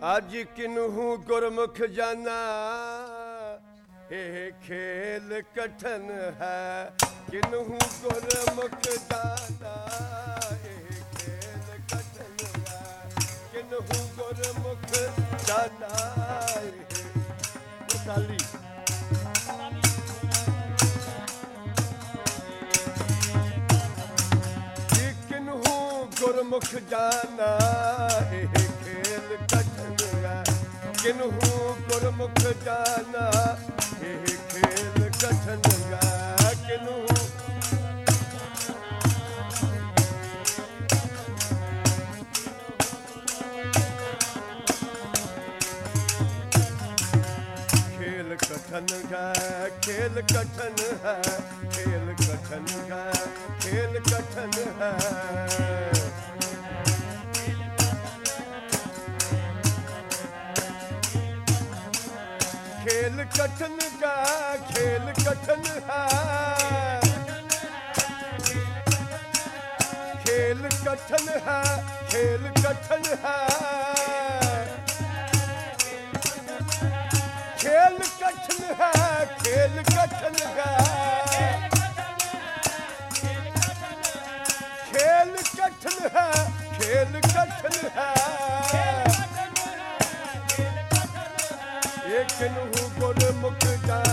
ਅੱਜ ਕਿਨਹੂ ਗੁਰਮੁਖ ਜਾਣਾ ਇਹ ਖੇਲ ਕਠਨ ਹੈ। ਕਿਨਹੂ ਗੁਰਮੁਖ ਜਾਣਾ ਇਹ ਖੇਲ ਕਠਨ ਹੈ। ਕਿਨਹੂ ਗੁਰਮੁਖ ਜਾਣਾ ਇਹ ਕਿਨਹੂ ਗੁਰਮੁਖ ਜਾਣਾ ਇਹ ਖੇਲ ਕਠਨ ਕਿਨਹੂ ਗੁਰਮੁਖ ਜਾਣਾ ਇਹ ਖੇਲ ਕਠਨ ਗਾ ਕਿਨਹੂ ਖੇਲ ਕਠਨ ਗਾ ਖੇਲ ਕਠਨ ਹੈ, ਖੇਲ ਕਠਨ ਗਾ ਖੇਲ ਕਠਨ ਹੈ। कठन का खेल कठन है खेल कठन है खेल कठन है खेल कठन है खेल कठन है खेल कठन है खेल कठन है ये Good I?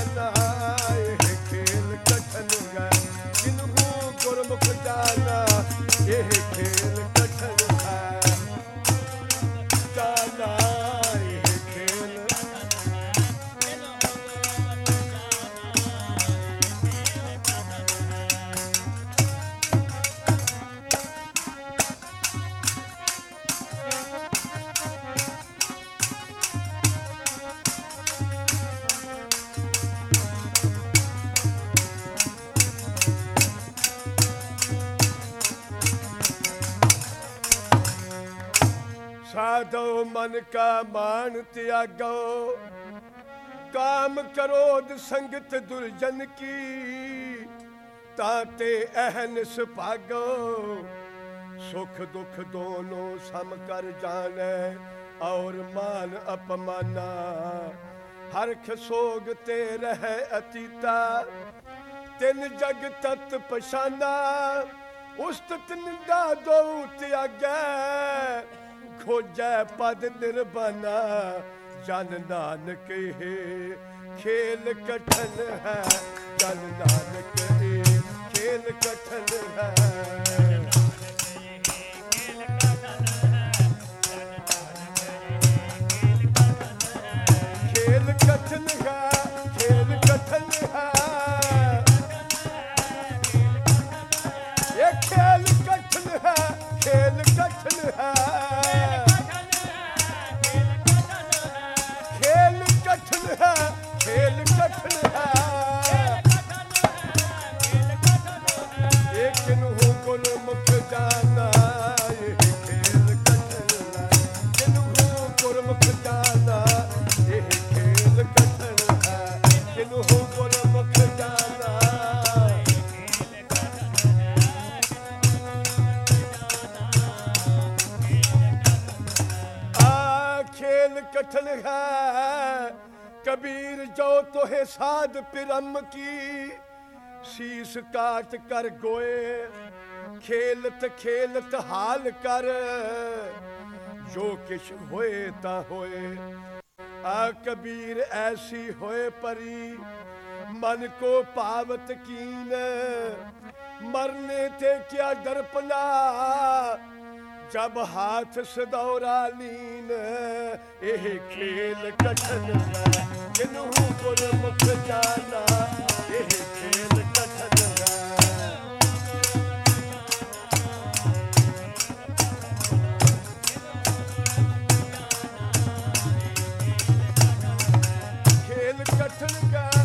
ਮਨ ਮਾਨ ਤਿਆਗੋ, ਕਾਮ ਕਰੋਧ ਸੰਗਤ ਦੁਰਜਨ ਕੀ ਤਾਤੇ ਅਹਨਿਸ ਭਾਗੋ ਸੁਖ ਦੁਖ ਦੋਨੋਂ ਸਮ ਕਰ ਜਾਣੈ, ਔਰ ਮਾਨ ਅਪਮਾਨਾ। ਹਰਖ ਸੋਗ ਤੇ ਰਹਿ ਅਤੀਤਾ, ਤਿੰਨ ਜਗ ਤਤ ਪਛਾਨਾ। ਉਸਤਤ ਨਿੰਦਾ ਦੋ ਤਿਆਗੈ ਖੋਜੈ ਪਦ ਨਿਰਬਨਾ ਜਨ ਨਾਨਕ ਹੈ। ਖੇਲ ਕਠਨ ਹੈ। ਜਨ ਨਾਨਕ ਹੈ। ਖੇਲ ਕਠਨ ਹੈ। ਖੇਲ ਕਠਨ ਹੈ ਖੇਲ ਕਠਨ ਹੈ। ਇਹ ਖੇਲ ਕਠਨ ਹੈ ਖੇਲ ਕਠਨ ਹੈ। ਮੁਖ ਜਾਣਾ ਇਹ ਖੇਲ ਕਠਨ ਹੈ ਕਿਨੂੰ ਗੁਰ ਮੁਖ ਜਾਣਾ ਇਹ ਖੇਲ ਖੇਲ ਖੇਲਤ ਖੇਲਤ ਹਾਲ ਕਰ। ਜੋ ਕਿਛ ਹੋਏ ਤਾਂ ਹੋਏ। ਆ ਕਬੀਰ ਐਸੀ ਹੋਏ ਪਰੀ। ਮਨ ਕੋ ਪਾਵਤ ਕੀਨ। ਮਰਨੇ ਤੇ ਕਿਆ ਦਰਪਨਾ। ਜਬ ਹਾਥ ਸਦੌਰਾ ਲੀਨ। ਇਹ ਖੇਲ ਕਠਨ ਹੈ। ਕਿਨੂੰ ਗੁਰਮੁਖ ਜਾਣਾ to the God.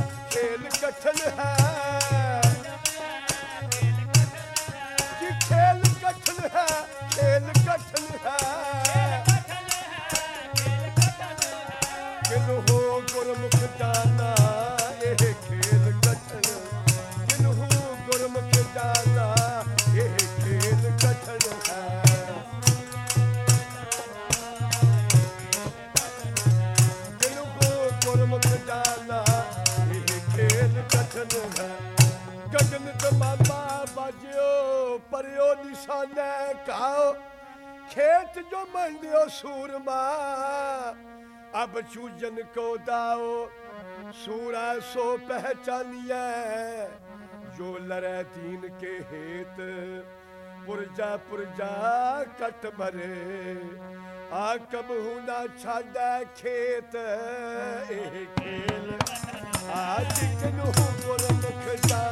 ज्ञान को दाओ सूरा सो पहचानिया जो लरे दीन के हेत पुरजा पुरजा कट मरे आ कबहू ना छाड़ा खेत ए खेल आज किनहू गुरमुख जा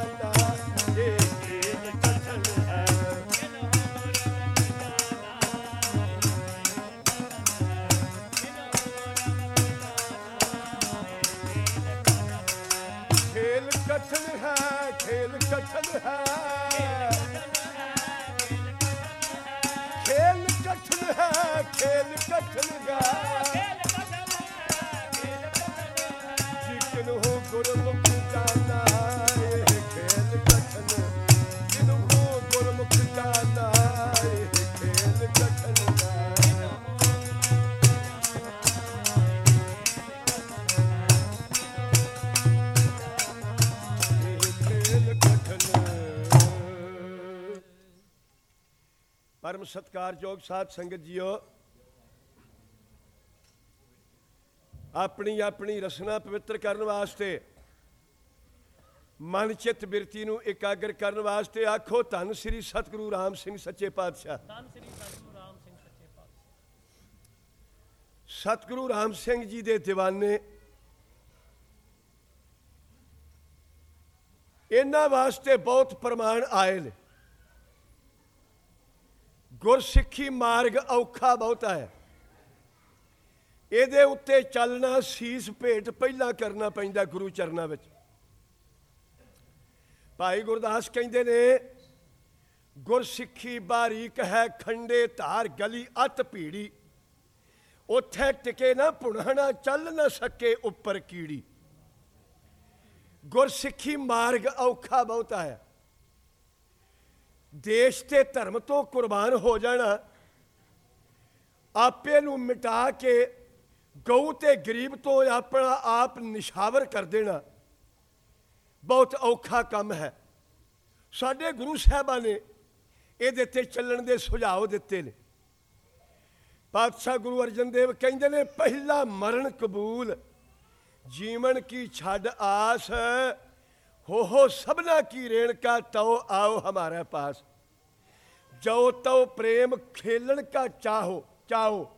ਕਠਨ ਹੈ ਖੇਲ ਕਠਨ ਹੈ ਖੇਲ ਕਠਨ ਹੈ ਖੇਲ ਕਠਨ ਹੈ ਸਤਕਾਰਯੋਗ ਸਾਧ ਸੰਗਤ ਜੀਓ ਆਪਣੀ ਆਪਣੀ ਰਸਨਾ ਪਵਿੱਤਰ ਕਰਨ ਵਾਸਤੇ ਮਨ ਚਿੱਤ ਬਿਰਤੀ ਨੂੰ ਇਕਾਗਰ ਕਰਨ ਵਾਸਤੇ ਆਖੋ ਧੰਨ ਸ੍ਰੀ ਸਤਿਗੁਰੂ ਰਾਮ ਸਿੰਘ ਸੱਚੇ ਪਾਤਸ਼ਾਹ। ਧੰਨ ਸ੍ਰੀ ਸਤਿਗੁਰੂ ਰਾਮ ਸਿੰਘ ਸੱਚੇ ਪਾਤਸ਼ਾਹ। ਸਤਿਗੁਰੂ ਰਾਮ ਸਿੰਘ ਜੀ ਦੇ ਦੀਵਾਨੇ ਇਹਨਾਂ ਵਾਸਤੇ ਬਹੁਤ ਪ੍ਰਮਾਣ ਆਏ ਨੇ। ਗੁਰਸਿੱਖੀ ਮਾਰਗ ਔਖਾ ਬਹੁਤਾ ਹੈ। ਇਹਦੇ ਉੱਤੇ ਚੱਲਣਾ, ਸੀਸ ਭੇਟ ਪਹਿਲਾਂ ਕਰਨਾ ਪੈਂਦਾ ਗੁਰੂ ਚਰਨਾਂ ਵਿੱਚ। ਭਾਈ ਗੁਰਦਾਸ ਕਹਿੰਦੇ ਨੇ, ਗੁਰਸਿੱਖੀ ਬਾਰੀਕ ਹੈ ਖੰਡੇ ਧਾਰ ਗਲੀ ਅਤ ਭੀੜੀ। ਉੱਥੇ ਟਿਕੇ ਨਾ ਪੁਣਾਣਾ, ਚੱਲ ਨਾ ਸਕੇ ਉੱਪਰ ਕੀੜੀ। ਗੁਰਸਿੱਖੀ ਮਾਰਗ ਔਖਾ ਬਹੁਤਾ ਹੈ। ਦੇਸ਼ ਤੇ ਧਰਮ ਤੋਂ ਕੁਰਬਾਨ ਹੋ ਜਾਣਾ, ਆਪੇ ਨੂੰ ਮਿਟਾ ਕੇ ਗਊ ਤੇ ਗਰੀਬ ਤੋਂ ਆਪਣਾ ਆਪ ਨਿਸ਼ਾਵਰ ਕਰ ਦੇਣਾ, ਬਹੁਤ ਔਖਾ ਕੰਮ ਹੈ। ਸਾਡੇ ਗੁਰੂ ਸਾਹਿਬਾਂ ਨੇ ਇਹਦੇ ਤੇ ਚੱਲਣ ਦੇ ਸੁਝਾਅ ਦਿੱਤੇ ਨੇ। ਪਾਤਸ਼ਾਹ ਗੁਰੂ ਅਰਜਨ ਦੇਵ ਕਹਿੰਦੇ ਨੇ, ਪਹਿਲਾ ਮਰਨ ਕਬੂਲ, ਜੀਵਨ ਕੀ ਛੱਡ ਆਸ ਹੋ ਹੋ ਸਭਨਾ ਕੀ ਰੇਣਕਾ ਤਉ ਆਓ ਹਮਾਰੇ ਪਾਸ। ਜੋ ਤਉ ਪ੍ਰੇਮ ਖੇਲਣ ਕਾ ਚਾਹੋ ਚਾਹੋ।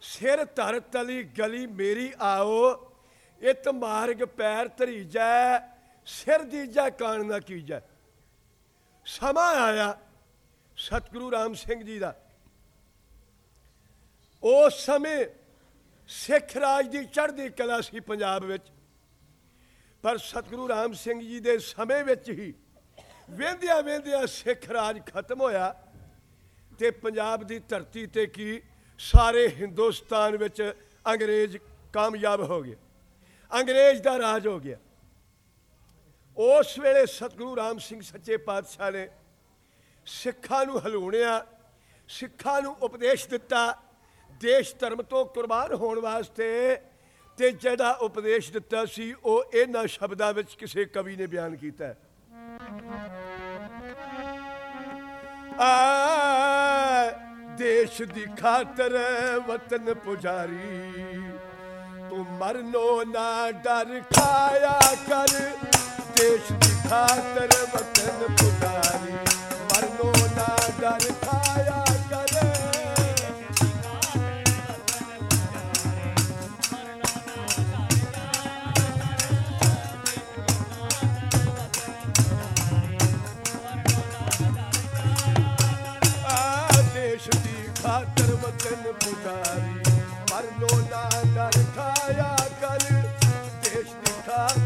ਸਿਰ ਧਰ ਤਲੀ ਗਲੀ ਮੇਰੀ ਆਓ, ਇਤ ਮਾਰਗ ਪੈਰ ਧਰੀਜੈ, ਸਿਰ ਦੀਜੈ ਕਾਣ ਨਾ ਕੀਜੈ। ਸਮਾਂ ਆਇਆ ਸਤਿਗੁਰੂ ਰਾਮ ਸਿੰਘ ਜੀ ਦਾ। ਉਸ ਸਮੇਂ ਸਿੱਖ ਰਾਜ ਦੀ ਚੜ੍ਹਦੀ ਕਲਾ ਸੀ ਪੰਜਾਬ ਵਿੱਚ। ਪਰ ਸਤਿਗੁਰੂ ਰਾਮ ਸਿੰਘ ਜੀ ਦੇ ਸਮੇਂ ਵਿੱਚ ਹੀ ਵੇਂਦਿਆਂ ਵੇਂਦਿਆਂ ਸਿੱਖ ਰਾਜ ਖਤਮ ਹੋਇਆ ਤੇ ਪੰਜਾਬ ਦੀ ਧਰਤੀ ਤੇ ਕੀ ਸਾਰੇ ਹਿੰਦੁਸਤਾਨ ਵਿੱਚ ਅੰਗਰੇਜ਼ ਕਾਮਯਾਬ ਹੋ ਗਏ। ਅੰਗਰੇਜ਼ ਦਾ ਰਾਜ ਹੋ ਗਿਆ। ਉਸ ਵੇਲੇ ਸਤਿਗੁਰੂ ਰਾਮ ਸਿੰਘ ਸੱਚੇ ਪਾਤਸ਼ਾਹ ਨੇ ਸਿੱਖਾਂ ਨੂੰ ਹਲੂਣਿਆ, ਸਿੱਖਾਂ ਨੂੰ ਉਪਦੇਸ਼ ਦਿੱਤਾ, ਦੇਸ਼ ਧਰਮ ਤੋਂ ਕੁਰਬਾਨ ਹੋਣ ਵਾਸਤੇ ਤੇ ਜਿਹੜਾ ਉਪਦੇਸ਼ ਦਿੱਤਾ ਸੀ, ਉਹ ਇਹਨਾਂ ਸ਼ਬਦਾਂ ਵਿੱਚ ਕਿਸੇ ਕਵੀ ਨੇ ਬਿਆਨ ਕੀਤਾ ਹੈ। ਆ ਦੇਸ਼ ਦੀ ਖਾਤਰ ਵਤਨ ਪੁਜਾਰੀ, ਤੂੰ ਮਰਨੋ ਨਾ ਡਰ ਖਾਇਆ ਕਰ। ਦੇਸ਼ ਦੀ ਖਾਤਰ ਵਤਨ ਪੁਜਾਰੀ, ਮਰਨੋ ਨਾ ਡਰ ਖਾਇਆ ਖਾਤਰ ਵਤਨ ਪੁਜਾਰੀ ਮਰਨੋ ਨਾ ਡਰ ਕਰ ਦੇਸ਼ ਦੀ ਖਾਤਰ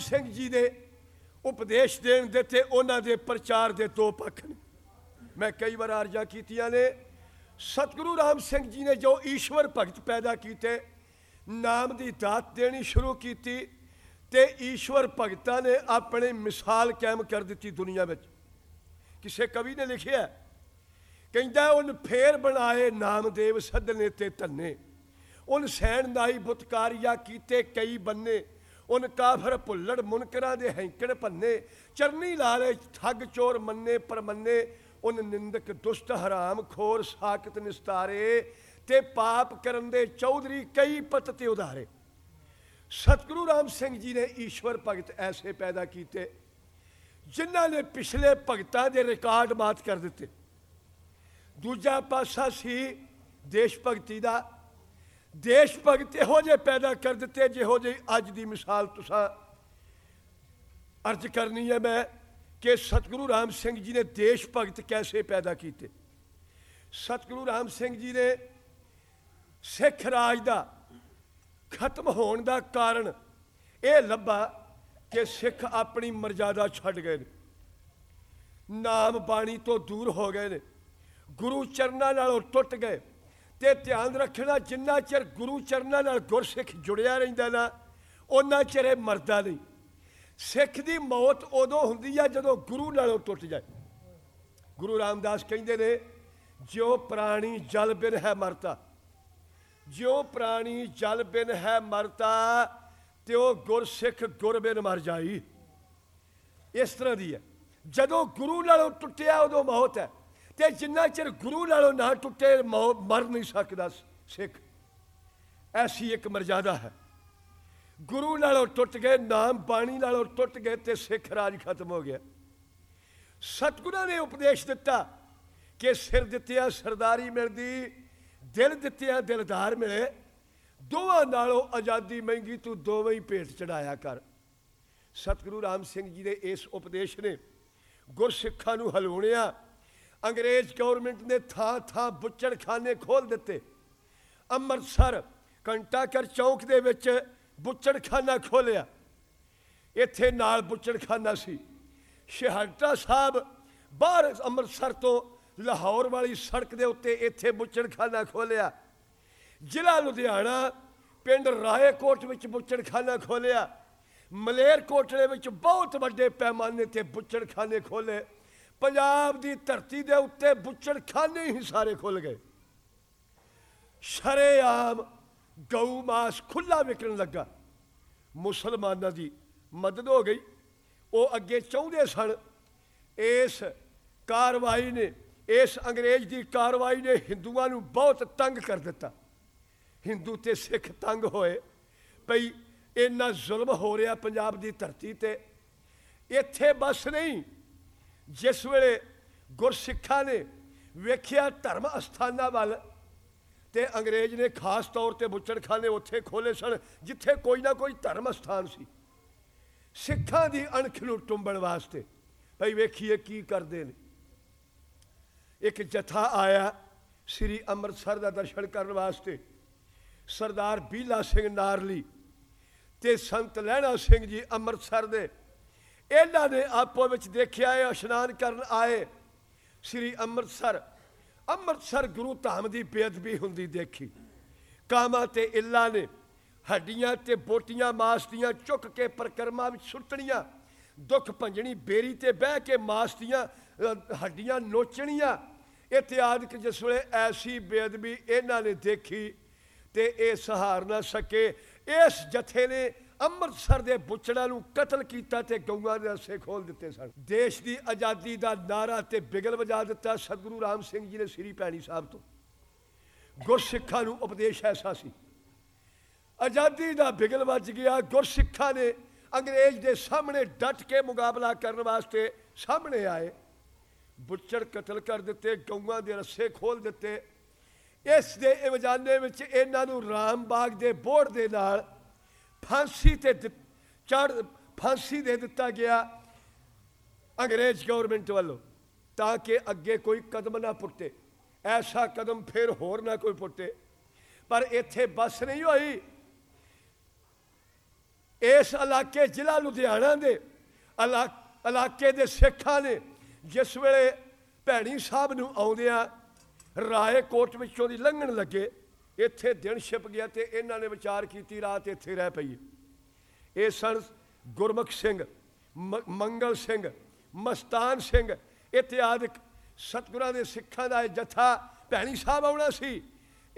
ਸਿੰਘ ਜੀ ਦੇ ਉਪਦੇਸ਼ ਦੇਣ ਦੇ ਤੇ ਉਹਨਾਂ ਦੇ ਪ੍ਰਚਾਰ ਦੇ ਦੋ ਪੱਖ ਨੇ। ਮੈਂ ਕਈ ਵਾਰ ਅਰਜ਼ਾਂ ਕੀਤੀਆਂ ਨੇ, ਸਤਿਗੁਰੂ ਰਾਮ ਸਿੰਘ ਜੀ ਨੇ ਜੋ ਈਸ਼ਵਰ ਭਗਤ ਪੈਦਾ ਕੀਤੇ, ਨਾਮ ਦੀ ਦਾਤ ਦੇਣੀ ਸ਼ੁਰੂ ਕੀਤੀ ਤੇ ਈਸ਼ਵਰ ਭਗਤਾਂ ਨੇ ਆਪਣੀ ਮਿਸਾਲ ਕਾਇਮ ਕਰ ਦਿੱਤੀ ਦੁਨੀਆ ਵਿੱਚ। ਕਿਸੇ ਕਵੀ ਨੇ ਲਿਖਿਆ, ਕਹਿੰਦਾ ਉਹਨ ਫੇਰ ਬਣਾਏ ਨਾਮਦੇਵ ਸੱਦਨੇ ਤੇ ਧੰਨੇ ਉਹਨ ਸੈਣ ਨਾਈ ਬੁਤਕਾਰੀਆ ਕੀਤੇ ਕਈ ਬੰਨੇ ਉਨ ਕਾਫਰ ਭੁੱਲੜ ਮੁਨਕਰਾਂ ਦੇ ਹੈਂਕੜ ਭੰਨੇ, ਚਰਨੀ ਲਾਲੇ ਠੱਗ ਚੋਰ ਮੰਨੇ ਪਰਮੰਨੇ, ਉਨ ਨਿੰਦਕ ਦੁਸ਼ਟ ਹਰਾਮ ਖੋਰ ਸਾਖਤ ਨਿਸਤਾਰੇ, ਤੇ ਪਾਪ ਕਰਨ ਦੇ ਚੌਧਰੀ ਕਈ ਪਤ ਤੇ ਉਧਾਰੇ। ਸਤਿਗੁਰੂ ਰਾਮ ਸਿੰਘ ਜੀ ਨੇ ਈਸ਼ਵਰ ਭਗਤ ਐਸੇ ਪੈਦਾ ਕੀਤੇ, ਜਿਨ੍ਹਾਂ ਨੇ ਪਿਛਲੇ ਭਗਤਾਂ ਦੇ ਰਿਕਾਰਡ ਮਾਤ ਕਰ ਦਿੱਤੇ। ਦੂਜਾ ਪਾਸਾ ਸੀ ਦੇਸ਼ ਭਗਤੀ ਦਾ ਦੇਸ਼ ਭਗਤ ਇਹੋ ਜਿਹੇ ਪੈਦਾ ਕਰ ਦਿੱਤੇ ਜਿਹੋ ਜਿਹੀ ਅੱਜ ਦੀ ਮਿਸਾਲ ਤੁਸੀਂ ਅਰਜ਼ ਕਰਨੀ ਹੈ ਮੈਂ ਕਿ ਸਤਿਗੁਰੂ ਰਾਮ ਸਿੰਘ ਜੀ ਨੇ ਦੇਸ਼ ਭਗਤ ਕੈਸੇ ਪੈਦਾ ਕੀਤੇ? ਸਤਿਗੁਰੂ ਰਾਮ ਸਿੰਘ ਜੀ ਨੇ ਸਿੱਖ ਰਾਜ ਦਾ ਖਤਮ ਹੋਣ ਦਾ ਕਾਰਨ ਇਹ ਲੱਭਾ ਕਿ ਸਿੱਖ ਆਪਣੀ ਮਰਜ਼ਾਦਾ ਛੱਡ ਗਏ ਨੇ। ਨਾਮ ਬਾਣੀ ਤੋਂ ਦੂਰ ਹੋ ਗਏ ਨੇ। ਗੁਰੂ ਚਰਨਾਂ ਨਾਲੋਂ ਟੁੱਟ ਗਏ। ਤੇ ਧਿਆਨ ਰੱਖਣਾ ਜਿੰਨਾ ਚਿਰ ਗੁਰੂ ਚਰਨਾਂ ਨਾਲ ਗੁਰਸਿੱਖ ਜੁੜਿਆ ਰਹਿੰਦਾ ਨਾ ਉਹਨਾਂ ਚਿਰ ਇਹ ਮਰਦਾ ਨਹੀਂ। ਸਿੱਖ ਦੀ ਮੌਤ ਉਦੋਂ ਹੁੰਦੀ ਹੈ ਜਦੋਂ ਗੁਰੂ ਨਾਲੋਂ ਟੁੱਟ ਜਾਏ। ਗੁਰੂ ਰਾਮਦਾਸ ਕਹਿੰਦੇ ਨੇ, ਜਿਉ ਪ੍ਰਾਣੀ ਜਲ ਬਿਨ ਹੈ ਮਰਤਾ, ਜਿਉ ਪ੍ਰਾਣੀ ਜਲ ਬਿਨ ਹੈ ਮਰਤਾ, ਤਿਉ ਗੁਰਸਿੱਖ ਗੁਰ ਬਿਨ ਮਰ ਜਾਈ। ਇਸ ਤਰ੍ਹਾਂ ਦੀ ਹੈ। ਜਦੋਂ ਗੁਰੂ ਨਾਲੋਂ ਟੁੱਟਿਆ ਉਦੋਂ ਮੌਤ ਹੈ। ਤੇ ਜਿੰਨਾ ਚਿਰ ਗੁਰੂ ਨਾਲੋਂ ਨਾ ਟੁੱਟੇ, ਮੌ- ਮਰ ਨਹੀਂ ਸਕਦਾ ਸਿੱਖ। ਐਸੀ ਇੱਕ ਮਰਜ਼ਾਦਾ ਹੈ। ਗੁਰੂ ਨਾਲੋਂ ਟੁੱਟ ਗਏ, ਨਾਮ ਬਾਣੀ ਨਾਲੋਂ ਟੁੱਟ ਗਏ ਤੇ ਸਿੱਖ ਰਾਜ ਖਤਮ ਹੋ ਗਿਆ। ਸਤਿਗੁਰਾਂ ਨੇ ਉਪਦੇਸ਼ ਦਿੱਤਾ ਕਿ ਸਿਰ ਦਿੱਤਿਆ ਸਰਦਾਰੀ ਮਿਲਦੀ, ਦਿਲ ਦਿੱਤਿਆਂ ਦਿਲਦਾਰ ਮਿਲੇ। ਦੋਵਾਂ ਨਾਲੋਂ ਆਜ਼ਾਦੀ ਮਹਿੰਗੀ ਤੂੰ ਦੋਵੇਂ ਹੀ ਭੇਟ ਚੜਾਇਆ ਕਰ। ਸਤਿਗੁਰੂ ਰਾਮ ਸਿੰਘ ਜੀ ਦੇ ਇਸ ਉਪਦੇਸ਼ ਨੇ ਗੁਰਸਿੱਖਾਂ ਨੂੰ ਹਲੂਣਿਆ ਅੰਗਰੇਜ਼ ਗਵਰਨਮੈਂਟ ਨੇ ਥਾਂ ਥਾਂ ਬੁੱਚੜਖਾਨੇ ਖੋਲ ਦਿੱਤੇ। ਅੰਮ੍ਰਿਤਸਰ ਕੰਟਾਕਰ ਚੌਕ ਦੇ ਵਿੱਚ ਬੁੱਚੜਖਾਨਾ ਖੋਲਿਆ ਇੱਥੇ ਨਾਲ ਬੁੱਚੜਖਾਨਾ ਸੀ। ਸ਼ਹਾਦਤਾ ਸਾਹਿਬ ਬਾਹਰ ਅੰਮ੍ਰਿਤਸਰ ਤੋਂ ਲਾਹੌਰ ਵਾਲੀ ਸੜਕ ਦੇ ਉੱਤੇ ਇੱਥੇ ਬੁੱਚੜਖਾਨਾ ਖੋਲਿਆ ਜ਼ਿਲ੍ਹਾ ਲੁਧਿਆਣਾ, ਪਿੰਡ ਰਾਏਕੋਟ ਵਿੱਚ ਬੁੱਚੜਖਾਨਾ ਖੋਲਿਆ ਮਲੇਰਕੋਟਲੇ ਵਿੱਚ ਬਹੁਤ ਵੱਡੇ ਪੈਮਾਨੇ ਤੇ ਬੁੱਚੜਖਾਨੇ ਖੋਲੇ ਪੰਜਾਬ ਦੀ ਧਰਤੀ ਦੇ ਉੱਤੇ ਬੁੱਚੜਖਾਨੇ ਹੀ ਸਾਰੇ ਖੁੱਲ ਗਏ। ਸ਼ਰੇਆਮ ਗਊ ਮਾਸ ਖੁੱਲਾ ਵਿਕਣ ਲੱਗਾ। ਮੁਸਲਮਾਨਾਂ ਦੀ ਮਦਦ ਹੋ ਗਈ। ਉਹ ਅੱਗੇ ਚਾਹੁੰਦੇ ਸਨ, ਇਸ ਕਾਰਵਾਈ ਨੇ, ਇਸ ਅੰਗਰੇਜ਼ ਦੀ ਕਾਰਵਾਈ ਨੇ ਹਿੰਦੂਆਂ ਨੂੰ ਬਹੁਤ ਤੰਗ ਕਰ ਦਿੱਤਾ। ਹਿੰਦੂ ਤੇ ਸਿੱਖ ਤੰਗ ਹੋਏ ਭਈ ਇੰਨਾ ਜ਼ੁਲਮ ਹੋ ਰਿਹਾ ਪੰਜਾਬ ਦੀ ਧਰਤੀ ਤੇ। ਇੱਥੇ ਬਸ ਨਹੀਂ ਜਿਸ ਵੇਲੇ ਗੁਰਸਿੱਖਾਂ ਨੇ ਵੇਖਿਆ ਧਰਮ ਅਸਥਾਨਾਂ ਵੱਲ ਤੇ ਅੰਗਰੇਜ਼ ਨੇ ਖਾਸ ਤੌਰ ਤੇ ਬੁੱਚੜਖਾਨੇ ਉੱਥੇ ਖੋਲੇ ਸਨ, ਜਿੱਥੇ ਕੋਈ ਨਾ ਕੋਈ ਧਰਮ ਅਸਥਾਨ ਸੀ। ਸਿੱਖਾਂ ਦੀ ਅਣਖ ਨੂੰ ਟੁੰਬਣ ਵਾਸਤੇ ਭਈ ਵੇਖੀਏ ਕੀ ਕਰਦੇ ਨੇ। ਇੱਕ ਜਥਾ ਆਇਆ ਸ੍ਰੀ ਅੰਮ੍ਰਿਤਸਰ ਦਾ ਦਰਸ਼ਨ ਕਰਨ ਵਾਸਤੇ, ਸਰਦਾਰ ਬੀਲਾ ਸਿੰਘ ਨਾਰਲੀ ਤੇ ਸੰਤ ਲਹਿਣਾ ਸਿੰਘ ਜੀ ਅੰਮ੍ਰਿਤਸਰ ਦੇ ਇਹਨਾਂ ਨੇ ਆਪੋ ਵਿੱਚ ਦੇਖਿਆ ਹੈ, ਇਸ਼ਨਾਨ ਕਰਨ ਆਏ। ਸ੍ਰੀ ਅੰਮ੍ਰਿਤਸਰ ਅੰਮ੍ਰਿਤਸਰ ਗੁਰੂ ਧਾਮ ਦੀ ਬੇਅਦਬੀ ਹੁੰਦੀ ਦੇਖੀ। ਕਾਮਾ ਤੇ ਇੱਲਾ ਨੇ ਹੱਡੀਆਂ ਤੇ ਬੋਟੀਆਂ ਮਾਸ ਦੀਆਂ ਚੁੱਕ ਕੇ ਪ੍ਰਕਰਮਾ ਵਿੱਚ ਸੁੱਟਣੀਆਂ। ਦੁੱਖ ਭੰਜਣੀ ਬੇਰੀ ਤੇ ਬਹਿ ਕੇ ਮਾਸ ਦੀਆਂ ਹੱਡੀਆਂ ਨੋਚਣੀਆਂ। ਇਤਿਆਦਿਕ ਜਿਸ ਵੇਲੇ ਐਸੀ ਬੇਅਦਬੀ ਇਹਨਾਂ ਨੇ ਦੇਖੀ ਤੇ ਇਹ ਸਹਾਰ ਨਾ ਸਕੇ। ਇਸ ਜਥੇ ਨੇ ਅੰਮ੍ਰਿਤਸਰ ਦੇ ਬੁੱਚੜਾਂ ਨੂੰ ਕਤਲ ਕੀਤਾ ਤੇ ਗਊਆਂ ਦੇ ਰਸੇ ਖੋਲ ਦਿੱਤੇ ਸਨ। ਦੇਸ਼ ਦੀ ਆਜ਼ਾਦੀ ਦਾ ਨਾਰਾ ਤੇ ਬਿਗਲ ਵਜਾ ਦਿੱਤਾ ਸਤਿਗੁਰੂ ਰਾਮ ਸਿੰਘ ਜੀ ਨੇ ਸ੍ਰੀ ਭੈਣੀ ਸਾਹਿਬ ਤੋਂ। ਗੁਰਸਿੱਖਾਂ ਨੂੰ ਉਪਦੇਸ਼ ਐਸਾ ਸੀ। ਆਜ਼ਾਦੀ ਦਾ ਬਿਗਲ ਵੱਜ ਗਿਆ। ਗੁਰਸਿੱਖਾਂ ਨੇ ਅੰਗਰੇਜ਼ ਦੇ ਸਾਹਮਣੇ ਡਟ ਕੇ ਮੁਕਾਬਲਾ ਕਰਨ ਵਾਸਤੇ ਸਾਹਮਣੇ ਆਏ। ਬੁੱਚੜ ਕਤਲ ਕਰ ਦਿੱਤੇ, ਗਊਆਂ ਦੇ ਰੱਸੇ ਖੋਲ ਦਿੱਤੇ। ਇਸ ਦੇ ਇਵਜਾਨੇ ਵਿੱਚ ਇਹਨਾਂ ਨੂੰ ਰਾਮਬਾਗ ਦੇ ਬੋਰਡ ਦੇ ਨਾਲ ਫਾਂਸੀ ਤੇ ਚੜ ਫਾਂਸੀ ਦੇ ਦਿੱਤਾ ਗਿਆ ਅੰਗਰੇਜ਼ ਗਵਰਨਮੈਂਟ ਵੱਲੋਂ, ਤਾਂ ਕਿ ਅੱਗੇ ਕੋਈ ਕਦਮ ਨਾ ਪੁੱਟੇ। ਐਸਾ ਕਦਮ ਫਿਰ ਹੋਰ ਨਾ ਕੋਈ ਪੁੱਟੇ। ਪਰ ਇੱਥੇ ਬਸ ਨਹੀਂ ਹੋਈ। ਇਸ ਇਲਾਕੇ, ਜ਼ਿਲ੍ਹਾ ਲੁਧਿਆਣਾ ਦੇ ਇਲਾ- ਇਲਾਕੇ ਦੇ ਸਿੱਖਾਂ ਨੇ ਜਿਸ ਵੇਲੇ ਭੈਣੀ ਸਾਹਿਬ ਨੂੰ ਆਉਂਦਿਆਂ ਰਾਏ ਕੋਟ ਵਿੱਚੋਂ ਦੀ ਲੰਘਣ ਲੱਗੇ ਇੱਥੇ ਦਿਨ ਛਿਪ ਗਿਆ ਤੇ ਇਹਨਾਂ ਨੇ ਵਿਚਾਰ ਕੀਤੀ, ਰਾਤ ਇੱਥੇ ਰਹਿ ਪਈ ਇਹ ਸਨ ਗੁਰਮੁਖ ਸਿੰਘ, ਮ- ਮੰਗਲ ਸਿੰਘ, ਮਸਤਾਨ ਸਿੰਘ। ਇਤਿਆਦਿਕ ਸਤਿਗੁਰਾਂ ਦੇ ਸਿੱਖਾਂ ਦਾ ਇਹ ਜਥਾ ਭੈਣੀ ਸਾਹਿਬ ਆਉਣਾ ਸੀ।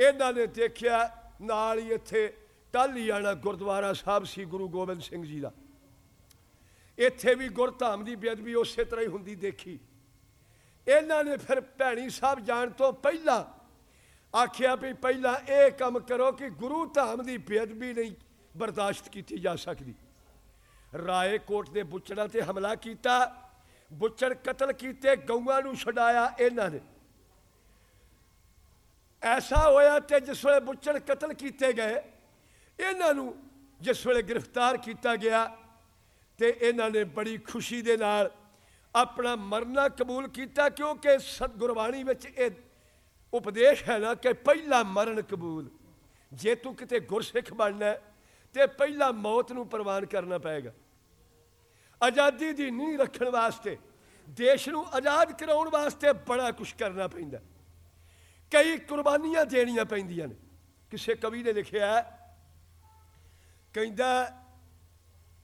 ਇਹਨਾਂ ਨੇ ਦੇਖਿਆ, ਨਾਲ ਹੀ ਇੱਥੇ ਟਾਲੀਆਣਾ ਗੁਰਦੁਆਰਾ ਸਾਹਿਬ ਸੀ, ਗੁਰੂ ਗੋਬਿੰਦ ਸਿੰਘ ਜੀ ਦਾ। ਇੱਥੇ ਵੀ ਗੁਰਧਾਮ ਦੀ ਬੇਅਦਬੀ ਉਸੇ ਤਰ੍ਹਾਂ ਹੀ ਹੁੰਦੀ ਦੇਖੀ। ਇਹਨਾਂ ਨੇ ਫਿਰ ਭੈਣੀ ਸਾਹਿਬ ਜਾਣ ਤੋਂ ਪਹਿਲਾਂ ਆਖਿਆ ਵੀ ਪਹਿਲਾਂ ਇਹ ਕੰਮ ਕਰੋ ਕਿ ਗੁਰੂ ਧਾਮ ਦੀ ਬੇਅਦਬੀ ਨਹੀਂ ਬਰਦਾਸ਼ਤ ਕੀਤੀ ਜਾ ਸਕਦੀ। ਰਾਏ ਕੋਟ ਦੇ ਬੁੱਚੜਾਂ ਤੇ ਹਮਲਾ ਕੀਤਾ, ਬੁੱਚੜ ਕਤਲ ਕੀਤੇ, ਗਊਆਂ ਨੂੰ ਛਡਾਇਆ ਇਹਨਾਂ ਨੇ। ਐਸਾ ਹੋਇਆ ਤੇ ਜਿਸ ਵੇਲੇ ਬੁੱਚੜ ਕਤਲ ਕੀਤੇ ਗਏ, ਇਹਨਾਂ ਨੂੰ ਜਿਸ ਵੇਲੇ ਗ੍ਰਿਫਤਾਰ ਕੀਤਾ ਗਿਆ ਤੇ ਇਹਨਾਂ ਨੇ ਬੜੀ ਖੁਸ਼ੀ ਦੇ ਨਾਲ ਆਪਣਾ ਮਰਨਾ ਕਬੂਲ ਕੀਤਾ ਕਿਉਂਕਿ ਸਤਿਗੁਰਬਾਣੀ ਵਿੱਚ ਇਹ ਉਪਦੇਸ਼ ਹੈ ਨਾ ਕਿ ਪਹਿਲਾ ਮਰਨ ਕਬੂਲ। ਜੇ ਤੂੰ ਕਿਤੇ ਗੁਰਸਿੱਖ ਬਣਨਾ ਹੈ, ਤੇ ਪਹਿਲਾ ਮੌਤ ਨੂੰ ਪ੍ਰਵਾਨ ਕਰਨਾ ਪਏਗਾ। ਆਜ਼ਾਦੀ ਦੀ ਨੀਂਹ ਰੱਖਣ ਵਾਸਤੇ ਦੇਸ਼ ਨੂੰ ਆਜ਼ਾਦ ਕਰਾਉਣ ਵਾਸਤੇ ਬੜਾ ਕੁਝ ਕਰਨਾ ਪੈਂਦਾ ਕਈ ਕੁਰਬਾਨੀਆਂ ਦੇਣੀਆਂ ਪੈਂਦੀਆਂ ਨੇ। ਕਿਸੇ ਕਵੀ ਨੇ ਲਿਖਿਆ ਕਹਿੰਦਾ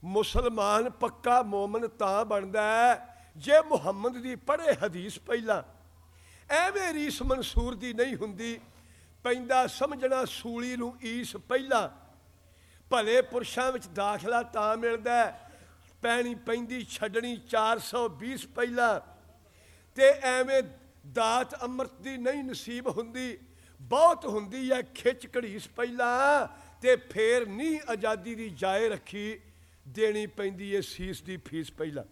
ਮੁਸਲਮਾਨ ਪੱਕਾ ਮੂਮਨ ਤਾਂ ਬਣਦਾ ਜੇ ਮੁਹੰਮਦ ਦੀ ਪੜ੍ਹੇ ਹਦੀਸ ਪਹਿਲਾਂ ਐਵੇਂ ਰੀਸ ਮਨਸੂਰ ਦੀ ਨਹੀਂ ਹੁੰਦੀ, ਪੈਂਦਾ ਸਮਝਣਾ ਸੂਲੀ ਨੂੰ ਈਸ ਪਹਿਲਾਂ। ਭਲੇ ਪੁਰਸ਼ਾਂ ਵਿੱਚ ਦਾਖਲਾ ਤਾਂ ਮਿਲਦਾ ਪੈਣੀ ਪੈਂਦੀ ਛੱਡਣੀ 420 ਪਹਿਲਾਂ। ਤੇ ਐਵੇਂ ਦਾਤ ਅੰਮ੍ਰਿਤ ਦੀ ਨਹੀਂ ਨਸੀਬ ਹੁੰਦੀ, ਬਹੁਤ ਹੁੰਦੀ ਹੈ ਖਿੱਚ ਘੜੀਸ ਪਹਿਲਾਂ, ਤੇ ਫੇਰ ਨਹੀਂ ਆਜ਼ਾਦੀ ਦੀ ਜਾਏ ਰੱਖੀ, ਦੇਣੀ ਪੈਂਦੀ ਏ ਸੀਸ ਦੀ ਫੀਸ ਪਹਿਲਾਂ।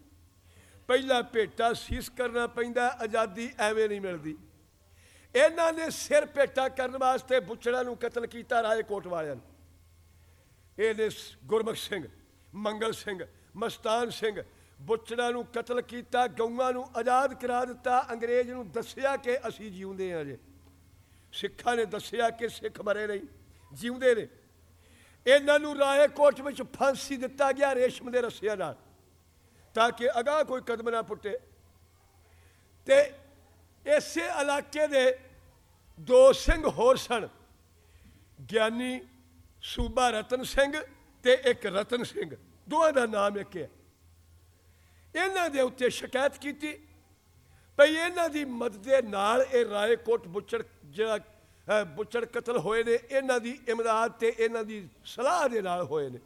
ਪਹਿਲਾਂ ਭੇਟਾ ਸੀਸ ਕਰਨਾ ਪੈਂਦਾ, ਆਜ਼ਾਦੀ ਐਵੇਂ ਨਹੀਂ ਮਿਲਦੀ। ਇਹਨਾਂ ਨੇ ਸਿਰ ਭੇਟਾ ਕਰਨ ਵਾਸਤੇ ਬੁੱਚੜਾਂ ਨੂੰ ਕਤਲ ਕੀਤਾ ਰਾਏ ਕੋਟ ਵਾਲਿਆਂ ਨੂੰ। ਇਹਨੇ ਸ- ਗੁਰਮਖ ਸਿੰਘ, ਮੰਗਲ ਸਿੰਘ, ਮਸਤਾਨ ਸਿੰਘ ਬੁੱਚੜਾਂ ਨੂੰ ਕਤਲ ਕੀਤਾ, ਗਊਆਂ ਨੂੰ ਆਜ਼ਾਦ ਕਰਾ ਦਿੱਤਾ, ਅੰਗਰੇਜ਼ ਨੂੰ ਦੱਸਿਆ ਕਿ ਅਸੀਂ ਜਿਉਂਦੇ ਹਾਂ ਜੇ ਸਿੱਖਾਂ ਨੇ ਦੱਸਿਆ ਕਿ ਸਿੱਖ ਮਰੇ ਨਹੀਂ, ਜਿਉਂਦੇ ਨੇ। ਇਹਨਾਂ ਨੂੰ ਰਾਏ ਕੋਟ ਵਿੱਚ ਫਾਂਸੀ ਦਿੱਤਾ ਗਿਆ ਰੇਸ਼ਮ ਦੇ ਰੱਸਿਆਂ ਨਾਲ। ਤਾਂ ਕਿ ਅਗਾਹ ਕੋਈ ਕਦਮ ਨਾ ਪੁੱਟੇ। ਤੇ ਇਸੇ ਇਲਾਕੇ ਦੇ ਦੋ ਸਿੰਘ ਹੋਰ ਸਨ। ਗਿਆਨੀ ਸੂਬਾ ਰਤਨ ਸਿੰਘ ਤੇ ਇੱਕ ਰਤਨ ਸਿੰਘ। ਦੋਹਾਂ ਦਾ ਨਾਮ ਇੱਕ ਹੈ। ਇਹਨਾਂ ਦੇ ਉੱਤੇ ਸ਼ਿਕਾਇਤ ਕੀਤੀ ਭਈ ਇਹਨਾਂ ਦੀ ਮਦਦ ਦੇ ਨਾਲ ਇਹ ਰਾਏਕੋਟ ਬੁੱਚੜ ਜਿਹੜਾ ਬੁੱਚੜ ਕਤਲ ਹੋਏ ਨੇ, ਇਹਨਾਂ ਦੀ ਇਮਦਾਦ ਤੇ ਇਹਨਾਂ ਦੀ ਸਲਾਹ ਦੇ ਨਾਲ ਹੋਏ ਨੇ।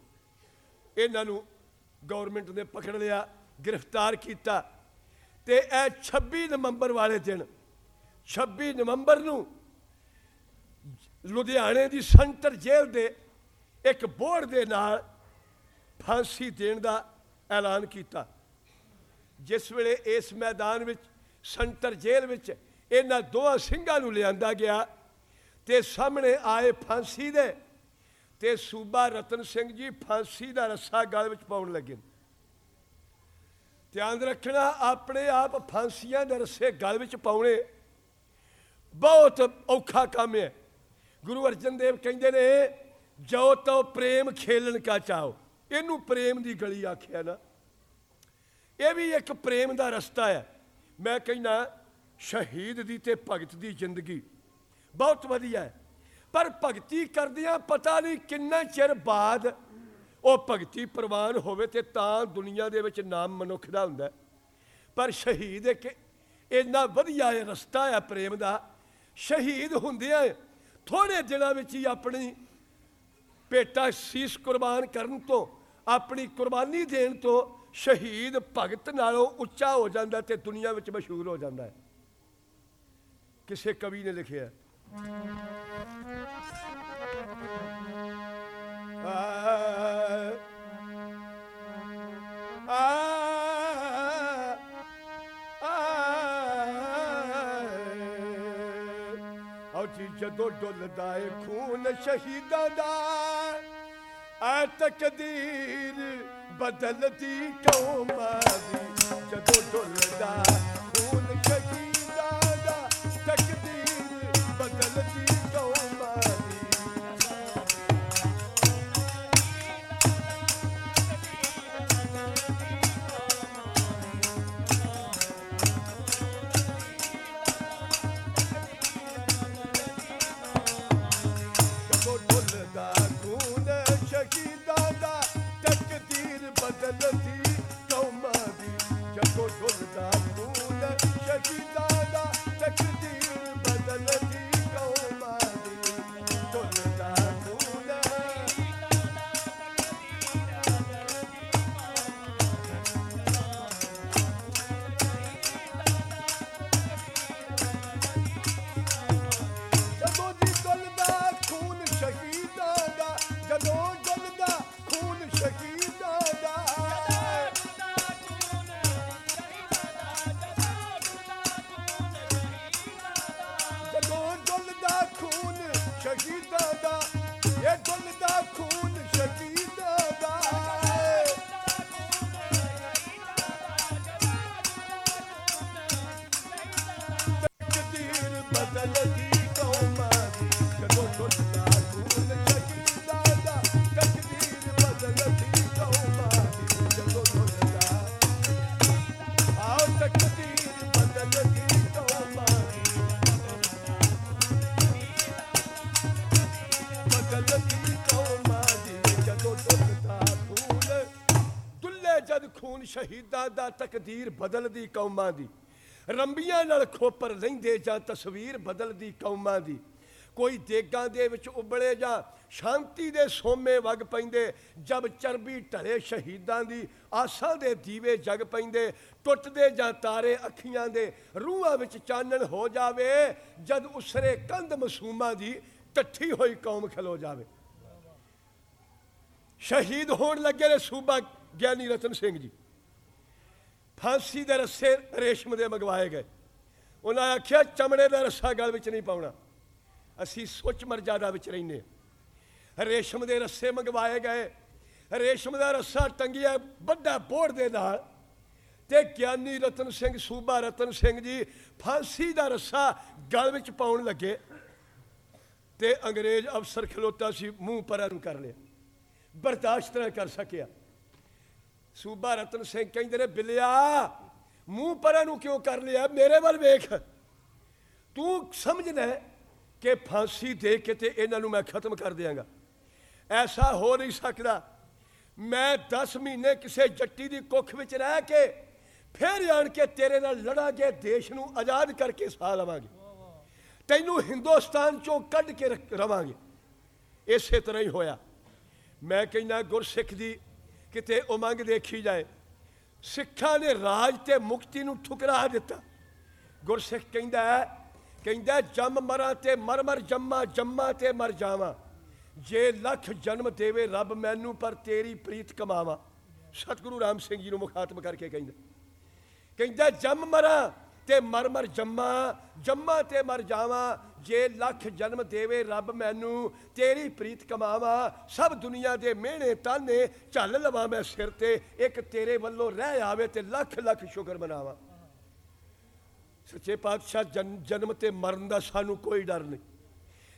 ਇਹਨਾਂ ਨੂੰ ਗਵਰਨਮੈਂਟ ਨੇ ਪਕੜ ਲਿਆ। ਗ੍ਰਿਫਤਾਰ ਕੀਤਾ ਤੇ ਇਹ 26 ਨਵੰਬਰ ਵਾਲੇ ਦਿਨ 26 ਨਵੰਬਰ ਨੂੰ ਲੁਧਿਆਣੇ ਦੀ ਸੈਂਟਰ ਜੇਲ੍ਹ ਦੇ ਇੱਕ ਬੋਰਡ ਦੇ ਨਾਲ ਫਾਂਸੀ ਦੇਣ ਦਾ ਐਲਾਨ ਕੀਤਾ, ਜਿਸ ਵੇਲੇ ਇਸ ਮੈਦਾਨ ਵਿੱਚ, ਸੈਂਟਰ ਜੇਲ੍ਹ ਵਿੱਚ ਇਹਨਾਂ ਦੋਹਾਂ ਸਿੰਘਾਂ ਨੂੰ ਲਿਆਂਦਾ ਗਿਆ ਤੇ ਸਾਹਮਣੇ ਆਏ ਫਾਂਸੀ ਦੇ ਤੇ ਸੂਬਾ ਰਤਨ ਸਿੰਘ ਜੀ ਫਾਂਸੀ ਦਾ ਰੱਸਾ ਗਲ ਵਿੱਚ ਪਾਉਣ ਲੱਗੇ। ਧਿਆਨ ਰੱਖਣਾ, ਆਪਣੇ ਆਪ ਫਾਂਸੀਆਂ ਦੇ ਰੱਸੇ ਗਲ ਵਿੱਚ ਪਾਉਣੇ। ਬਹੁਤ ਔਖਾ ਕੰਮ ਹੈ। ਗੁਰੂ ਅਰਜਨ ਦੇਵ ਕਹਿੰਦੇ ਨੇ ਜੋ ਤੋ ਪ੍ਰੇਮ ਖੇਲਣ ਕਾ ਚਾਹੋ। ਇਹਨੂੰ ਪ੍ਰੇਮ ਦੀ ਗਲੀ ਆਖਿਆ ਨਾ। ਇਹ ਵੀ ਇੱਕ ਪ੍ਰੇਮ ਦਾ ਰਸਤਾ ਹੈ। ਮੈਂ ਕਹਿੰਦਾ, ਸ਼ਹੀਦ ਦੀ ਤੇ ਭਗਤ ਦੀ ਜ਼ਿੰਦਗੀ ਬਹੁਤ ਵਧੀਆ ਹੈ। ਪਰ ਭਗਤੀ ਕਰਦਿਆਂ ਪਤਾ ਨਹੀਂ ਕਿੰਨਾ ਚਿਰ ਬਾਅਦ ਉਹ ਭਗਤੀ ਪ੍ਰਵਾਨ ਹੋਵੇ ਤੇ ਤਾਂ ਦੁਨੀਆ ਦੇ ਵਿੱਚ ਨਾਮ ਮਨੁੱਖ ਦਾ ਹੁੰਦਾ ਪਰ ਸ਼ਹੀਦ ਇੱਕ ਇੰਨਾ ਵਧੀਆ ਰਸਤਾ ਹੈ ਪ੍ਰੇਮ ਦਾ। ਸ਼ਹੀਦ ਹੁੰਦਿਆਂ ਥੋੜੇ ਦਿਨਾਂ ਵਿੱਚ ਹੀ ਆਪਣੀ ਭੇਟਾ ਸੀਸ ਕੁਰਬਾਨ ਕਰਨ ਤੋਂ, ਆਪਣੀ ਕੁਰਬਾਨੀ ਦੇਣ ਤੋਂ ਸ਼ਹੀਦ ਭਗਤ ਨਾਲੋਂ ਉੱਚਾ ਹੋ ਜਾਂਦਾ ਤੇ ਦੁਨੀਆ ਵਿੱਚ ਮਸ਼ਹੂਰ ਹੋ ਜਾਂਦਾ ਹੈ। ਕਿਸੇ ਕਵੀ ਨੇ ਲਿਖਿਆ ਆ ਜਦੋਂ ਡੁੱਲਦਾ ਏ ਖੂਨ ਸ਼ਹੀਦਾਂ ਦਾ ਆ ਤਕਦੀਰ ਬਦਲਦੀ ਕੌਮਾਂ ਦੀ ਜਦੋਂ ਡੁੱਲਦਾ ਦਾ ਤਕਦੀਰ ਬਦਲਦੀ ਕੌਮਾਂ ਦੀ। ਰੰਬੀਆਂ ਨਾਲ ਖੋਪਰ ਲੈਂਦੇ ਜਾਂ ਤਸਵੀਰ ਬਦਲਦੀ ਕੌਮਾਂ ਦੀ। ਕੋਈ ਦੇਗਾਂ ਦੇ ਵਿੱਚ ਉਬਲੇ ਜਾਂ ਸ਼ਾਂਤੀ ਦੇ ਸੋਮੇ ਵਗ ਪੈਂਦੇ ਜਦ ਚਰਬੀ ਢਲੇ ਸ਼ਹੀਦਾਂ ਦੀ ਆਸਾਂ ਦੇ ਦੀਵੇ ਜਗ ਪੈਂਦੇ, ਟੁੱਟਦੇ ਜਾਂ ਤਾਰੇ ਅੱਖੀਆਂ ਦੇ ਰੂਹਾਂ ਵਿੱਚ ਚਾਨਣ ਹੋ ਜਾਵੇ, ਜਦ ਉਸਰੇ ਕੰਧ ਮਸੂਮਾਂ ਦੀ ਟੱਠੀ ਹੋਈ ਕੌਮ ਖਲੋ ਜਾਵੇ। ਸ਼ਹੀਦ ਹੋਣ ਲੱਗੇ ਨੇ ਸੂਬਾ ਗਿਆਨੀ ਰਤਨ ਸਿੰਘ ਜੀ। ਫਾਂਸੀ ਦੇ ਰੱਸੇ ਰੇਸ਼ਮ ਦੇ ਮੰਗਵਾਏ ਗਏ। ਉਹਨਾਂ ਆਖਿਆ, ਚਮੜੇ ਦਾ ਰੱਸਾ ਗਲ ਵਿੱਚ ਨਹੀਂ ਪਾਉਣਾ। ਅਸੀਂ ਸੁੱਚ ਮਰਜ਼ਾਦਾ ਵਿੱਚ ਰਹਿੰਦੇ ਹਾਂ। ਰੇਸ਼ਮ ਦੇ ਰੱਸੇ ਮੰਗਵਾਏ ਗਏ। ਰੇਸ਼ਮ ਦਾ ਰੱਸਾ ਟੰਗਿਆ ਵੱਡਾ ਬੋੜ ਦੇ ਨਾਲ। ਤੇ ਗਿਆਨੀ ਰਤਨ ਸਿੰਘ, ਸੂਬਾ ਰਤਨ ਸਿੰਘ ਜੀ ਫਾਂਸੀ ਦਾ ਰੱਸਾ ਗਲ ਵਿੱਚ ਪਾਉਣ ਲੱਗੇ। ਤੇ ਅੰਗਰੇਜ਼ ਅਫਸਰ ਖਲੋਤਾ ਸੀ, ਮੂੰਹ ਪਰਾਂ ਨੂੰ ਕਰ ਲਿਆ। ਬਰਦਾਸ਼ਤ ਨਾ ਕਰ ਸਕਿਆ। ਸੂਬਾ ਰਤਨ ਸਿੰਘ ਕਹਿੰਦੇ ਨੇ, ਬਿੱਲਿਆ, ਮੂੰਹ ਪਰਾਂ ਨੂੰ ਕਿਉਂ ਕਰ ਲਿਆ? ਮੇਰੇ ਵੱਲ ਵੇਖ। ਤੂੰ ਸਮਝਣਾ ਹੈ ਕਿ ਫਾਂਸੀ ਦੇ ਕੇ ਤੇ ਇਹਨਾਂ ਨੂੰ ਮੈਂ ਖਤਮ ਕਰ ਦਿਆਂਗਾ। ਐਸਾ ਹੋ ਨਹੀਂ ਸਕਦਾ। ਮੈਂ 10 ਮਹੀਨੇ ਕਿਸੇ ਜੱਟੀ ਦੀ ਕੁੱਖ ਵਿੱਚ ਰਹਿ ਕੇ ਫਿਰ ਆਣ ਕੇ ਤੇਰੇ ਨਾਲ ਲੜਾਂਗੇ, ਦੇਸ਼ ਨੂੰ ਆਜ਼ਾਦ ਕਰਕੇ ਸਾਹ ਲਵਾਂਗੇ। ਤੈਨੂੰ ਹਿੰਦੁਸਤਾਨ ਚੋਂ ਕੱਢ ਕੇ ਰੱਖ- ਰਵਾਂਗੇ। ਇਸੇ ਤਰ੍ਹਾਂ ਹੀ ਹੋਇਆ। ਮੈਂ ਕਹਿੰਦਾ, ਗੁਰਸਿੱਖ ਦੀ ਕਿਤੇ ਉਮੰਗ ਦੇਖੀ ਜਾਏ। ਸਿੱਖਾਂ ਨੇ ਰਾਜ ਤੇ ਮੁਕਤੀ ਨੂੰ ਠੁਕਰਾ ਦਿੱਤਾ। ਗੁਰਸਿੱਖ ਕਹਿੰਦਾ ਹੈ, ਕਹਿੰਦਾ ਜੰਮ ਮਰਾਂ ਤੇ ਮਰ ਮਰ ਜੰਮਾ ਜੰਮਾ ਤੇ ਮਰ ਜਾਵਾਂ। ਜੇ ਲੱਖ ਜਨਮ ਦੇਵੇ ਰੱਬ ਮੈਨੂੰ ਪਰ ਤੇਰੀ ਪ੍ਰੀਤ ਕਮਾਵਾਂ। ਸਤਿਗੁਰੂ ਰਾਮ ਸਿੰਘ ਜੀ ਨੂੰ ਮੁਖਾਤਬ ਕਰਕੇ ਕਹਿੰਦਾ। ਕਹਿੰਦਾ ਜੰਮ ਮਰਾਂ ਤੇ ਮਰ ਮਰ ਜੰਮਾ ਜੰਮਾ ਤੇ ਮਰ ਜਾਵਾਂ। ਜੇ ਲੱਖ ਜਨਮ ਦੇਵੇ ਰੱਬ ਮੈਨੂੰ, ਤੇਰੀ ਪ੍ਰੀਤ ਕਮਾਵਾਂ, ਸਭ ਦੁਨੀਆ ਦੇ ਮਿਹਣੇ ਤਾਨੇ, ਝੱਲ ਲਵਾਂ ਮੈਂ ਸਿਰ ਤੇ, ਇੱਕ ਤੇਰੇ ਵੱਲੋਂ ਰਹਿ ਆਵੇ ਤੇ ਲੱਖ ਲੱਖ ਸ਼ੁਕਰ ਮਨਾਵਾਂ। ਸੱਚੇ ਪਾਤਸ਼ਾਹ, ਜਨ- ਜਨਮ ਤੇ ਮਰਨ ਦਾ ਸਾਨੂੰ ਕੋਈ ਡਰ ਨਹੀਂ।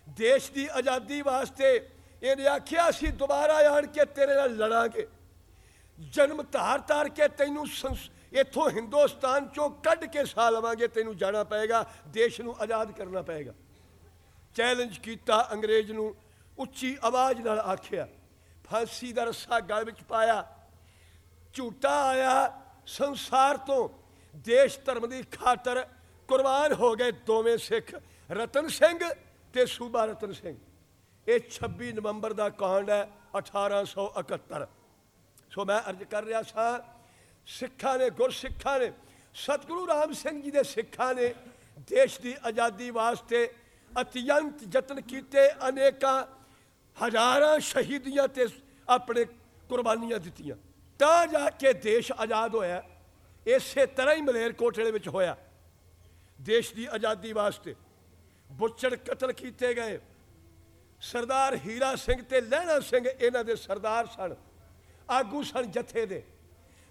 ਦੇਸ਼ ਦੀ ਆਜ਼ਾਦੀ ਵਾਸਤੇ ਇਹਨੇ ਆਖਿਆ ਅਸੀਂ ਦੁਬਾਰਾ ਆਣ ਕੇ ਤੇਰੇ ਨਾਲ ਲੜਾਂਗੇ। ਜਨਮ ਧਾਰ ਧਾਰ ਕੇ ਤੈਨੂੰ ਸੰਸ- ਇੱਥੋਂ ਹਿੰਦੁਸਤਾਨ ਚੋਂ ਕੱਢ ਕੇ ਸਾਹ ਲਵਾਂਗੇ, ਤੈਨੂੰ ਜਾਣਾ ਪਏਗਾ, ਦੇਸ਼ ਨੂੰ ਆਜ਼ਾਦ ਕਰਨਾ ਪਏਗਾ। ਚੈਲੰਜ ਕੀਤਾ ਅੰਗਰੇਜ਼ ਨੂੰ, ਉੱਚੀ ਆਵਾਜ਼ ਨਾਲ ਆਖਿਆ, ਫਾਂਸੀ ਦਾ ਰੱਸਾ ਗਲ ਵਿੱਚ ਪਾਇਆ। ਝੂਟਾ ਆਇਆ, ਸੰਸਾਰ ਤੋਂ ਦੇਸ਼ ਧਰਮ ਦੀ ਖਾਤਰ ਕੁਰਬਾਨ ਹੋ ਗਏ ਦੋਵੇਂ ਸਿੱਖ, ਰਤਨ ਸਿੰਘ ਤੇ ਸੂਬਾ ਰਤਨ ਸਿੰਘ। ਇਹ 26 ਨਵੰਬਰ ਦਾ ਕਾਂਡ ਹੈ 1871 ਸੋ ਮੈਂ ਅਰਜ਼ ਕਰ ਰਿਹਾ ਸਾਂ, ਸਿੱਖਾਂ ਨੇ, ਗੁਰਸਿੱਖਾਂ ਨੇ, ਸਤਿਗੁਰੂ ਰਾਮ ਸਿੰਘ ਜੀ ਦੇ ਸਿੱਖਾਂ ਨੇ ਦੇਸ਼ ਦੀ ਆਜ਼ਾਦੀ ਵਾਸਤੇ ਅਤਿਅੰਤ ਯਤਨ ਕੀਤੇ, ਅਨੇਕਾਂ ਹਜ਼ਾਰਾਂ ਸ਼ਹੀਦੀਆਂ ਤੇ ਆਪਣੇ ਕੁਰਬਾਨੀਆਂ ਦਿੱਤੀਆਂ। ਤਾਂ ਜਾ ਕੇ ਦੇਸ਼ ਆਜ਼ਾਦ ਹੋਇਆ, ਇਸੇ ਤਰ੍ਹਾਂ ਹੀ ਮਲੇਰਕੋਟਲੇ ਵਿੱਚ ਹੋਇਆ। ਦੇਸ਼ ਦੀ ਆਜ਼ਾਦੀ ਵਾਸਤੇ ਬੁੱਚੜ ਕਤਲ ਕੀਤੇ ਗਏ। ਸਰਦਾਰ ਹੀਰਾ ਸਿੰਘ ਤੇ ਲਹਿਣਾ ਸਿੰਘ ਇਹਨਾਂ ਦੇ ਸਰਦਾਰ ਸਨ, ਆਗੂ ਸਨ ਜਥੇ ਦੇ।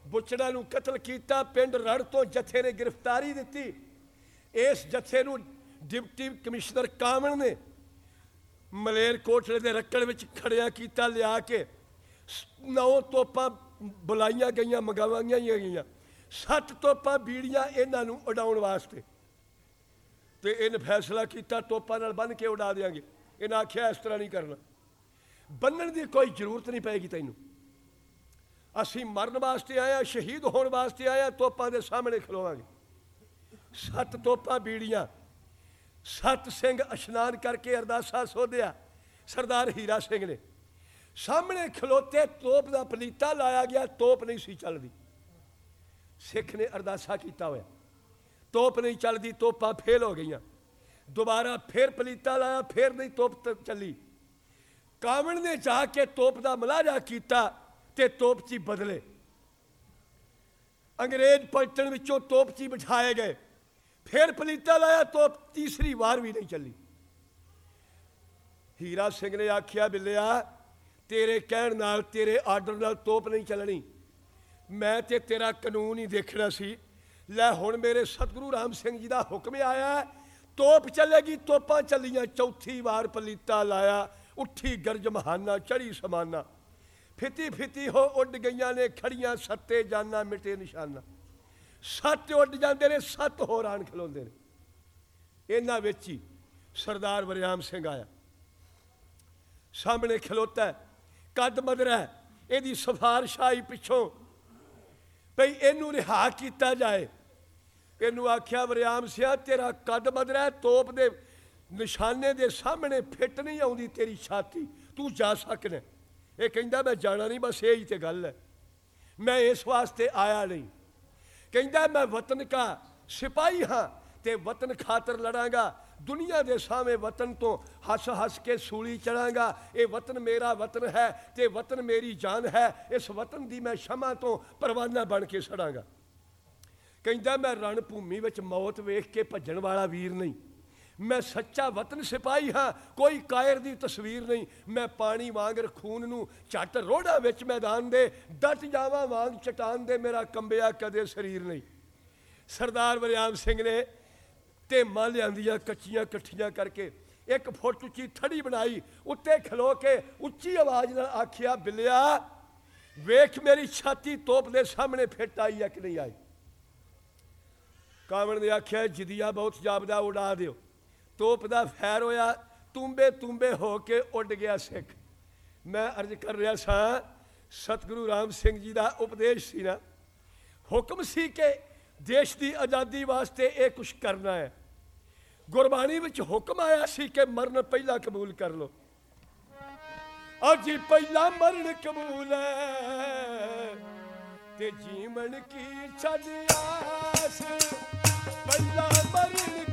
ਬੁੱਚੜਾਂ ਨੂੰ ਕਤਲ ਕੀਤਾ, ਪਿੰਡ ਰੜ ਤੋਂ ਜਥੇ ਨੇ ਗ੍ਰਿਫਤਾਰੀ ਦਿੱਤੀ। ਇਸ ਜਥੇ ਨੂੰ ਡਿਪਟੀ ਕਮਿਸ਼ਨਰ ਕਾਮਣ ਨੇ ਮਲੇਰਕੋਟਲੇ ਦੇ ਰੱਕੜ ਵਿੱਚ ਖੜਿਆ ਕੀਤਾ, ਲਿਆ ਕੇ ਸ- ਨੌ ਤੋਪਾਂ ਬੁਲਾਈਆਂ ਗਈਆਂ ਮੰਗਵਾਈਆਂ ਗਈਆਂ ਸੱਤ ਤੋਪਾਂ ਬੀੜੀਆਂ ਇਹਨਾਂ ਨੂੰ ਉਡਾਉਣ ਵਾਸਤੇ। ਤੇ ਇਹਨੇ ਫੈਸਲਾ ਕੀਤਾ, ਤੋਪਾਂ ਨਾਲ ਬੰਨ ਕੇ ਉਡਾ ਦੇਾਂਗੇ ਇਹਨਾਂ ਆਖਿਆ, ਇਸ ਤਰ੍ਹਾਂ ਨਹੀਂ ਕਰਨਾ। ਬੰਨਣ ਦੀ ਕੋਈ ਜ਼ਰੂਰਤ ਨਹੀਂ ਪਏਗੀ ਤੈਨੂੰ। ਅਸੀਂ ਮਰਨ ਵਾਸਤੇ ਆਇਆ, ਸ਼ਹੀਦ ਹੋਣ ਵਾਸਤੇ ਆਇਆ, ਤੋਪਾਂ ਦੇ ਸਾਹਮਣੇ ਖਲੋਵਾਂਗੇ। ਸੱਤ ਤੋਪਾਂ ਬੀੜੀਆਂ ਸਤ ਸਿੰਘ ਇਸ਼ਨਾਨ ਕਰਕੇ ਅਰਦਾਸਾ ਸੋਧਿਆ। ਸਰਦਾਰ ਹੀਰਾ ਸਿੰਘ ਨੇ। ਸਾਹਮਣੇ ਖਲੋਤੇ ਤੋਪ ਦਾ ਪਲੀਤਾ ਲਾਇਆ ਗਿਆ, ਤੋਪ ਨਹੀਂ ਸੀ ਚੱਲਦੀ। ਸਿੱਖ ਨੇ ਅਰਦਾਸਾ ਕੀਤਾ ਹੋਇਆ। ਤੋਪ ਨਹੀਂ ਚੱਲਦੀ, ਤੋਪਾਂ ਫੇਲ ਹੋ ਗਈਆਂ। ਦੁਬਾਰਾ ਫੇਰ ਪਲੀਤਾ ਲਾਇਆ, ਫੇਰ ਨਹੀਂ ਤੋਪ ਚੱਲੀ। ਕਾਵਣ ਨੇ ਜਾ ਕੇ ਤੋਪ ਦਾ ਮਲਾਜਾ ਕੀਤਾ ਤੇ ਤੋਪਚੀ ਬਦਲੇ। ਅੰਗਰੇਜ਼ ਪਲਟਣ ਵਿੱਚੋਂ ਤੋਪਚੀ 'ਚ ਬਿਠਾਏ ਗਏ। ਫਿਰ ਪਲੀਤਾ ਲਾਇਆ ਤੋਪ ਤੀਸਰੀ ਵਾਰ ਵੀ ਨਹੀਂ ਚੱਲੀ। ਹੀਰਾ ਸਿੰਘ ਨੇ ਆਖਿਆ, ਬਿੱਲਿਆ, ਤੇਰੇ ਕਹਿਣ ਨਾਲ, ਤੇਰੇ ਆਰਡਰ ਨਾਲ ਤੋਪ ਨਹੀਂ ਚੱਲਣੀ। ਮੈਂ ਤੇ ਤੇਰਾ ਕਾਨੂੰਨ ਹੀ ਦੇਖਣਾ ਸੀ। ਲੈ ਹੁਣ ਮੇਰੇ ਸਤਿਗੁਰੂ ਰਾਮ ਸਿੰਘ ਜੀ ਦਾ ਹੁਕਮ ਆਇਆ, ਤੋਪ ਚੱਲੇਗੀ, ਤੋਪਾਂ ਚੱਲੀਆਂ। ਚੌਥੀ ਵਾਰ ਪਲੀਤਾ ਲਾਇਆ, ਉੱਠੀ ਗਰਜ ਮਹਾਨਾ, ਚੜੀ ਸਮਾਨਾ। ਫਿੱਤੀ ਫਿੱਤੀ ਹੋ ਉੱਡ ਗਈਆਂ ਨੇ ਖੜੀਆਂ, ਸੱਤੇ ਜਾਨਾਂ ਮਿਟੇ ਨਿਸ਼ਾਨਾ। ਸੱਤ ਉੱਡ ਜਾਂਦੇ ਨੇ ਸੱਤ ਹੋਰ ਆਣ ਖਲੋਂਦੇ ਨੇ। ਇਹਨਾਂ ਵਿੱਚ ਹੀ ਸਰਦਾਰ ਵਰਿਆਮ ਸਿੰਘ ਆਇਆ। ਸਾਹਮਣੇ ਖਲੋਤਾ ਹੈ, ਕੱਦ ਮਦਰਾ ਹੈ, ਇਹਦੀ ਸਫਾਰਸ਼ ਆਈ ਪਿੱਛੋਂ ਭਈ ਇਹਨੂੰ ਰਿਹਾ ਕੀਤਾ ਜਾਏ। ਇਹਨੂੰ ਆਖਿਆ ਵਰਿਆਮ ਸਿਆ ਤੇਰਾ ਕੱਦ ਬਦਰਾ ਤੋਪ ਦੇ ਨਿਸ਼ਾਨੇ ਦੇ ਸਾਹਮਣੇ ਫਿੱਟ ਨਹੀਂ ਆਉਂਦੀ ਤੇਰੀ ਛਾਤੀ। ਤੂੰ ਜਾ ਸਕਣਾ ਇਹ ਕਹਿੰਦਾ ਮੈਂ ਜਾਣਾ ਨਹੀਂ ਬਸ ਇਹ ਹੀ ਤੇ ਗੱਲ ਹੈ। ਮੈਂ ਇਸ ਵਾਸਤੇ ਆਇਆ ਨਹੀਂ। ਕਹਿੰਦਾ, ਮੈਂ ਵਤਨ ਕਾ ਸਿਪਾਹੀ ਹਾਂ ਤੇ ਵਤਨ ਖਾਤਰ ਲੜਾਂਗਾ। ਦੁਨੀਆ ਦੇ ਸਾਹਮਣੇ ਵਤਨ ਤੋਂ ਹੱਸ ਹੱਸ ਕੇ ਸੂਲੀ ਚੜਾਂਗਾ। ਇਹ ਵਤਨ ਮੇਰਾ ਵਤਨ ਹੈ ਤੇ ਵਤਨ ਮੇਰੀ ਜਾਨ ਹੈ। ਇਸ ਵਤਨ ਦੀ ਮੈਂ ਸ਼ਮਾ ਤੋਂ ਪਰਵਾਨਾ ਬਣ ਕੇ ਸੜਾਂਗਾ। ਕਹਿੰਦਾ, ਮੈਂ ਰਣ ਭੂਮੀ ਵਿੱਚ ਮੌਤ ਵੇਖ ਕੇ ਭੱਜਣ ਵਾਲਾ ਵੀਰ ਨਹੀਂ। ਮੈਂ ਸੱਚਾ ਵਤਨ ਸਿਪਾਹੀ ਹਾਂ, ਕੋਈ ਕਾਇਰ ਦੀ ਤਸਵੀਰ ਨਹੀਂ। ਮੈਂ ਪਾਣੀ ਵਾਂਗ ਖੂਨ ਨੂੰ ਝੱਟ ਰੋੜਾ ਵਿੱਚ ਮੈਦਾਨ ਦੇ, ਡਟ ਜਾਵਾਂ ਵਾਂਗ ਚਟਾਨ ਦੇ ਮੇਰਾ ਕੰਬਿਆ ਕਦੇ ਸਰੀਰ ਨਹੀਂ। ਸਰਦਾਰ ਵਰਿਆਮ ਸਿੰਘ ਨੇ ਤੇ ਮਾਂ ਲਿਆਂਦੀਆਂ, ਕੱਚੀਆਂ ਇਕੱਠੀਆਂ ਕਰਕੇ ਇੱਕ ਫੁੱਟ ਉੱਚੀ ਥੜੀ ਬਣਾਈ, ਉੱਤੇ ਖਲੋ ਕੇ ਉੱਚੀ ਆਵਾਜ਼ ਨਾਲ ਆਖਿਆ, ਬਿੱਲਿਆ, ਵੇਖ ਮੇਰੀ ਛਾਤੀ ਤੋਪ ਦੇ ਸਾਹਮਣੇ ਫਿੱਟ ਆਈ ਹੈ ਕਿ ਨਹੀਂ ਆਈ? ਕਾਵਣ ਨੇ ਆਖਿਆ, ਜਿਦੀਆ ਬਹੁਤ ਜਾਪਦਾ, ਉਡਾ ਦਿਓ। ਤੋਪ ਦਾ ਫੈਰ ਹੋਇਆ, ਤੁੰਬੇ ਤੁੰਬੇ ਹੋ ਕੇ ਉੱਡ ਗਿਆ ਸਿੱਖ। ਮੈਂ ਅਰਜ਼ ਕਰ ਰਿਹਾ ਸਾਂ, ਸਤਿਗੁਰੂ ਰਾਮ ਸਿੰਘ ਜੀ ਦਾ ਉਪਦੇਸ਼ ਸੀ ਨਾ। ਹੁਕਮ ਸੀ ਕਿ ਦੇਸ਼ ਦੀ ਆਜ਼ਾਦੀ ਵਾਸਤੇ ਇਹ ਕੁਝ ਕਰਨਾ ਹੈ। ਗੁਰਬਾਣੀ ਵਿੱਚ ਹੁਕਮ ਆਇਆ ਸੀ ਕਿ ਮਰਨ ਪਹਿਲਾਂ ਕਬੂਲ ਕਰ ਲਓ। ਅੱਜ ਹੀ ਪਹਿਲਾਂ ਮਰਨ ਕਬੂਲ ਹੈ ਤੇ ਜੀਵਨ ਕੀ ਛੱਡ ਆਸ। ਪਹਿਲਾਂ ਮਰਨ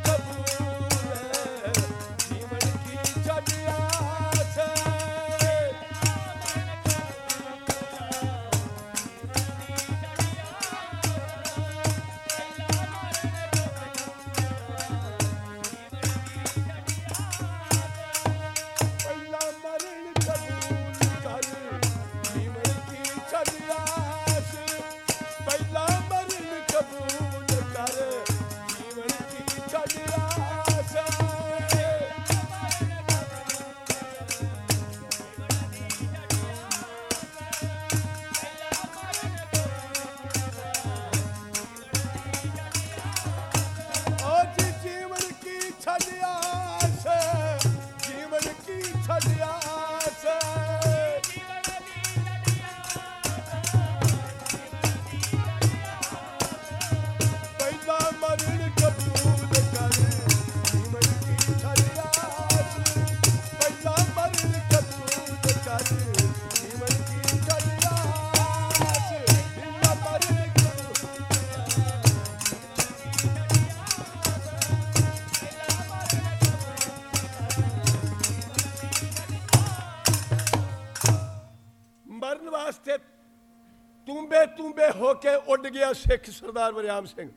ਕੇ ਉੱਡ ਗਿਆ ਸਿੱਖ ਸਰਦਾਰ ਵਰਿਆਮ ਸਿੰਘ।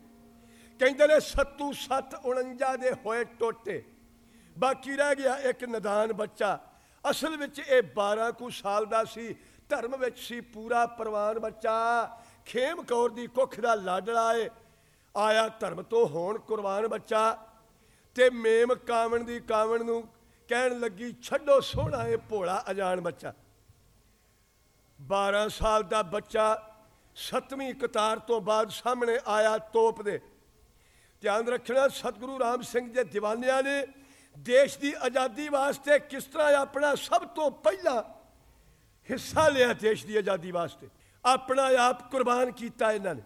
ਕਹਿੰਦੇ ਨੇ ਸੱਤੂ ਸੱਤ 49 ਦੇ ਹੋਏ ਟੋਟੇ। ਬਾਕੀ ਰਹਿ ਗਿਆ ਇੱਕ ਨਦਾਨ ਬੱਚਾ। ਅਸਲ ਵਿੱਚ ਇਹ 12 ਕੁ ਸਾਲ ਦਾ ਸੀ, ਧਰਮ ਵਿੱਚ ਸੀ ਪੂਰਾ ਪਰਵਾਨ ਬੱਚਾ। ਖੇਮ ਕੌਰ ਦੀ ਕੁੱਖ ਦਾ ਲਾਡਲਾ ਏ। ਆਇਆ ਧਰਮ ਤੋਂ ਹੋਣ ਕੁਰਬਾਨ ਬੱਚਾ। ਤੇ ਮੇਮ ਕਾਵਣ ਦੀ ਕਾਵਣ ਨੂੰ ਕਹਿਣ ਲੱਗੀ, ਛੱਡੋ ਸੋਹਣਾ ਏ ਭੋਲਾ ਅਜਾਣ ਬੱਚਾ। 12 ਸਾਲ ਦਾ ਬੱਚਾ ਸੱਤਵੀਂ ਕਤਾਰ ਤੋਂ ਬਾਅਦ ਸਾਹਮਣੇ ਆਇਆ ਤੋਪ ਦੇ। ਧਿਆਨ ਰੱਖਣਾ, ਸਤਿਗੁਰੂ ਰਾਮ ਸਿੰਘ ਦੇ ਦੀਵਾਨਿਆਂ ਨੇ ਦੇਸ਼ ਦੀ ਆਜ਼ਾਦੀ ਵਾਸਤੇ ਕਿਸ ਤਰ੍ਹਾਂ ਆਪਣਾ ਸਭ ਤੋਂ ਪਹਿਲਾ ਹਿੱਸਾ ਲਿਆ ਦੇਸ਼ ਦੀ ਆਜ਼ਾਦੀ ਵਾਸਤੇ। ਆਪਣਾ ਆਪ ਕੁਰਬਾਨ ਕੀਤਾ ਇਹਨਾਂ ਨੇ।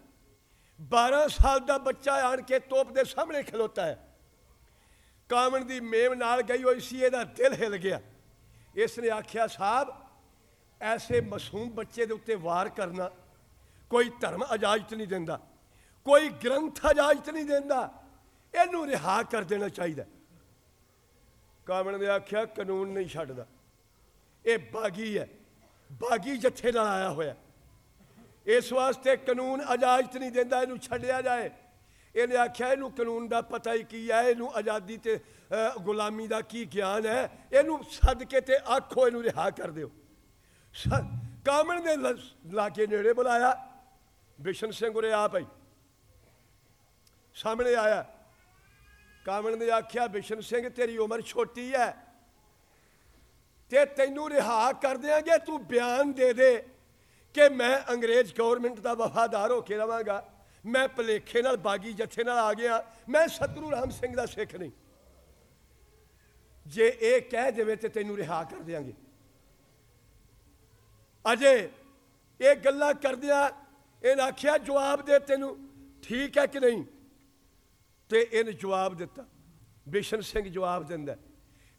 12 ਸਾਲ ਦਾ ਬੱਚਾ ਆਣ ਕੇ ਤੋਪ ਦੇ ਸਾਹਮਣੇ ਖਲੋਤਾ ਹੈ। ਕਾਮਣ ਦੀ ਮੇਮ ਨਾਲ ਗਈ ਹੋਈ ਸੀ, ਇਹਦਾ ਦਿਲ ਹਿਲ ਗਿਆ। ਇਸ ਨੇ ਆਖਿਆ ਸਾਹਿਬ ਐਸੇ ਮਾਸੂਮ ਬੱਚੇ ਦੇ ਉੱਤੇ ਵਾਰ ਕਰਨਾ ਕੋਈ ਧਰਮ ਇਜਾਜ਼ਤ ਨਹੀਂ ਦਿੰਦਾ, ਕੋਈ ਗ੍ਰੰਥ ਇਜਾਜ਼ਤ ਨਹੀਂ ਦਿੰਦਾ। ਇਹਨੂੰ ਰਿਹਾ ਕਰ ਦੇਣਾ ਚਾਹੀਦਾ। ਕਾਮਣ ਨੇ ਆਖਿਆ, ਕਾਨੂੰਨ ਨਹੀਂ ਛੱਡਦਾ। ਇਹ ਬਾਗੀ ਹੈ। ਬਾਗੀ ਜੱਥੇ ਨਾਲ ਆਇਆ ਹੋਇਆ। ਇਸ ਵਾਸਤੇ ਕਾਨੂੰਨ ਇਜਾਜ਼ਤ ਨਹੀਂ ਦਿੰਦਾ, ਇਹਨੂੰ ਛੱਡਿਆ ਜਾਏ। ਇਹਨੇ ਆਖਿਆ, ਇਹਨੂੰ ਕਾਨੂੰਨ ਦਾ ਪਤਾ ਹੀ ਕੀ ਹੈ, ਇਹਨੂੰ ਆਜ਼ਾਦੀ ਤੇ ਗੁਲਾਮੀ ਦਾ ਕੀ ਗਿਆਨ ਹੈ। ਇਹਨੂੰ ਸੱਦ ਕੇ ਤੇ ਆਖੋ, ਇਹਨੂੰ ਰਿਹਾ ਕਰ ਦਿਓ। ਸ- ਕਾਮਣ ਨੇ ਲ- ਲਾ ਕੇ ਨੇੜੇ ਬੁਲਾਇਆ। ਬਿਸ਼ਨ ਸਿੰਘ ਉਰੇ ਆ ਭਾਈ। ਸਾਹਮਣੇ ਆਇਆ। ਕਾਮਣ ਨੇ ਆਖਿਆ, ਬਿਸ਼ਨ ਸਿੰਘ, ਤੇਰੀ ਉਮਰ ਛੋਟੀ ਹੈ ਤੇ ਤੈਨੂੰ ਰਿਹਾ ਕਰ ਦਿਆਂਗੇ, ਤੂੰ ਬਿਆਨ ਦੇ ਦੇ ਕਿ ਮੈਂ ਅੰਗਰੇਜ਼ ਗਵਰਨਮੈਂਟ ਦਾ ਵਫਾਦਾਰ ਹੋ ਕੇ ਰਵਾਂਗਾ। ਮੈਂ ਭਲੇਖੇ ਨਾਲ ਬਾਗੀ ਜੱਥੇ ਨਾਲ ਆ ਗਿਆ। ਮੈਂ ਸਤਿਗੁਰੂ ਰਾਮ ਸਿੰਘ ਦਾ ਸਿੱਖ ਨਹੀਂ। ਜੇ ਇਹ ਕਹਿ ਦੇਵੇ ਤੇ ਤੈਨੂੰ ਰਿਹਾ ਕਰ ਦਿਆਂਗੇ। ਅਜੇ ਇਹ ਗੱਲਾਂ ਕਰਦਿਆਂ ਇਹਨੇ ਆਖਿਆ, ਜਵਾਬ ਦੇ ਤੈਨੂੰ, ਠੀਕ ਹੈ ਕਿ ਨਹੀਂ? ਤੇ ਇਹਨੇ ਜਵਾਬ ਦਿੱਤਾ। ਬਿਸ਼ਨ ਸਿੰਘ ਜਵਾਬ ਦਿੰਦਾ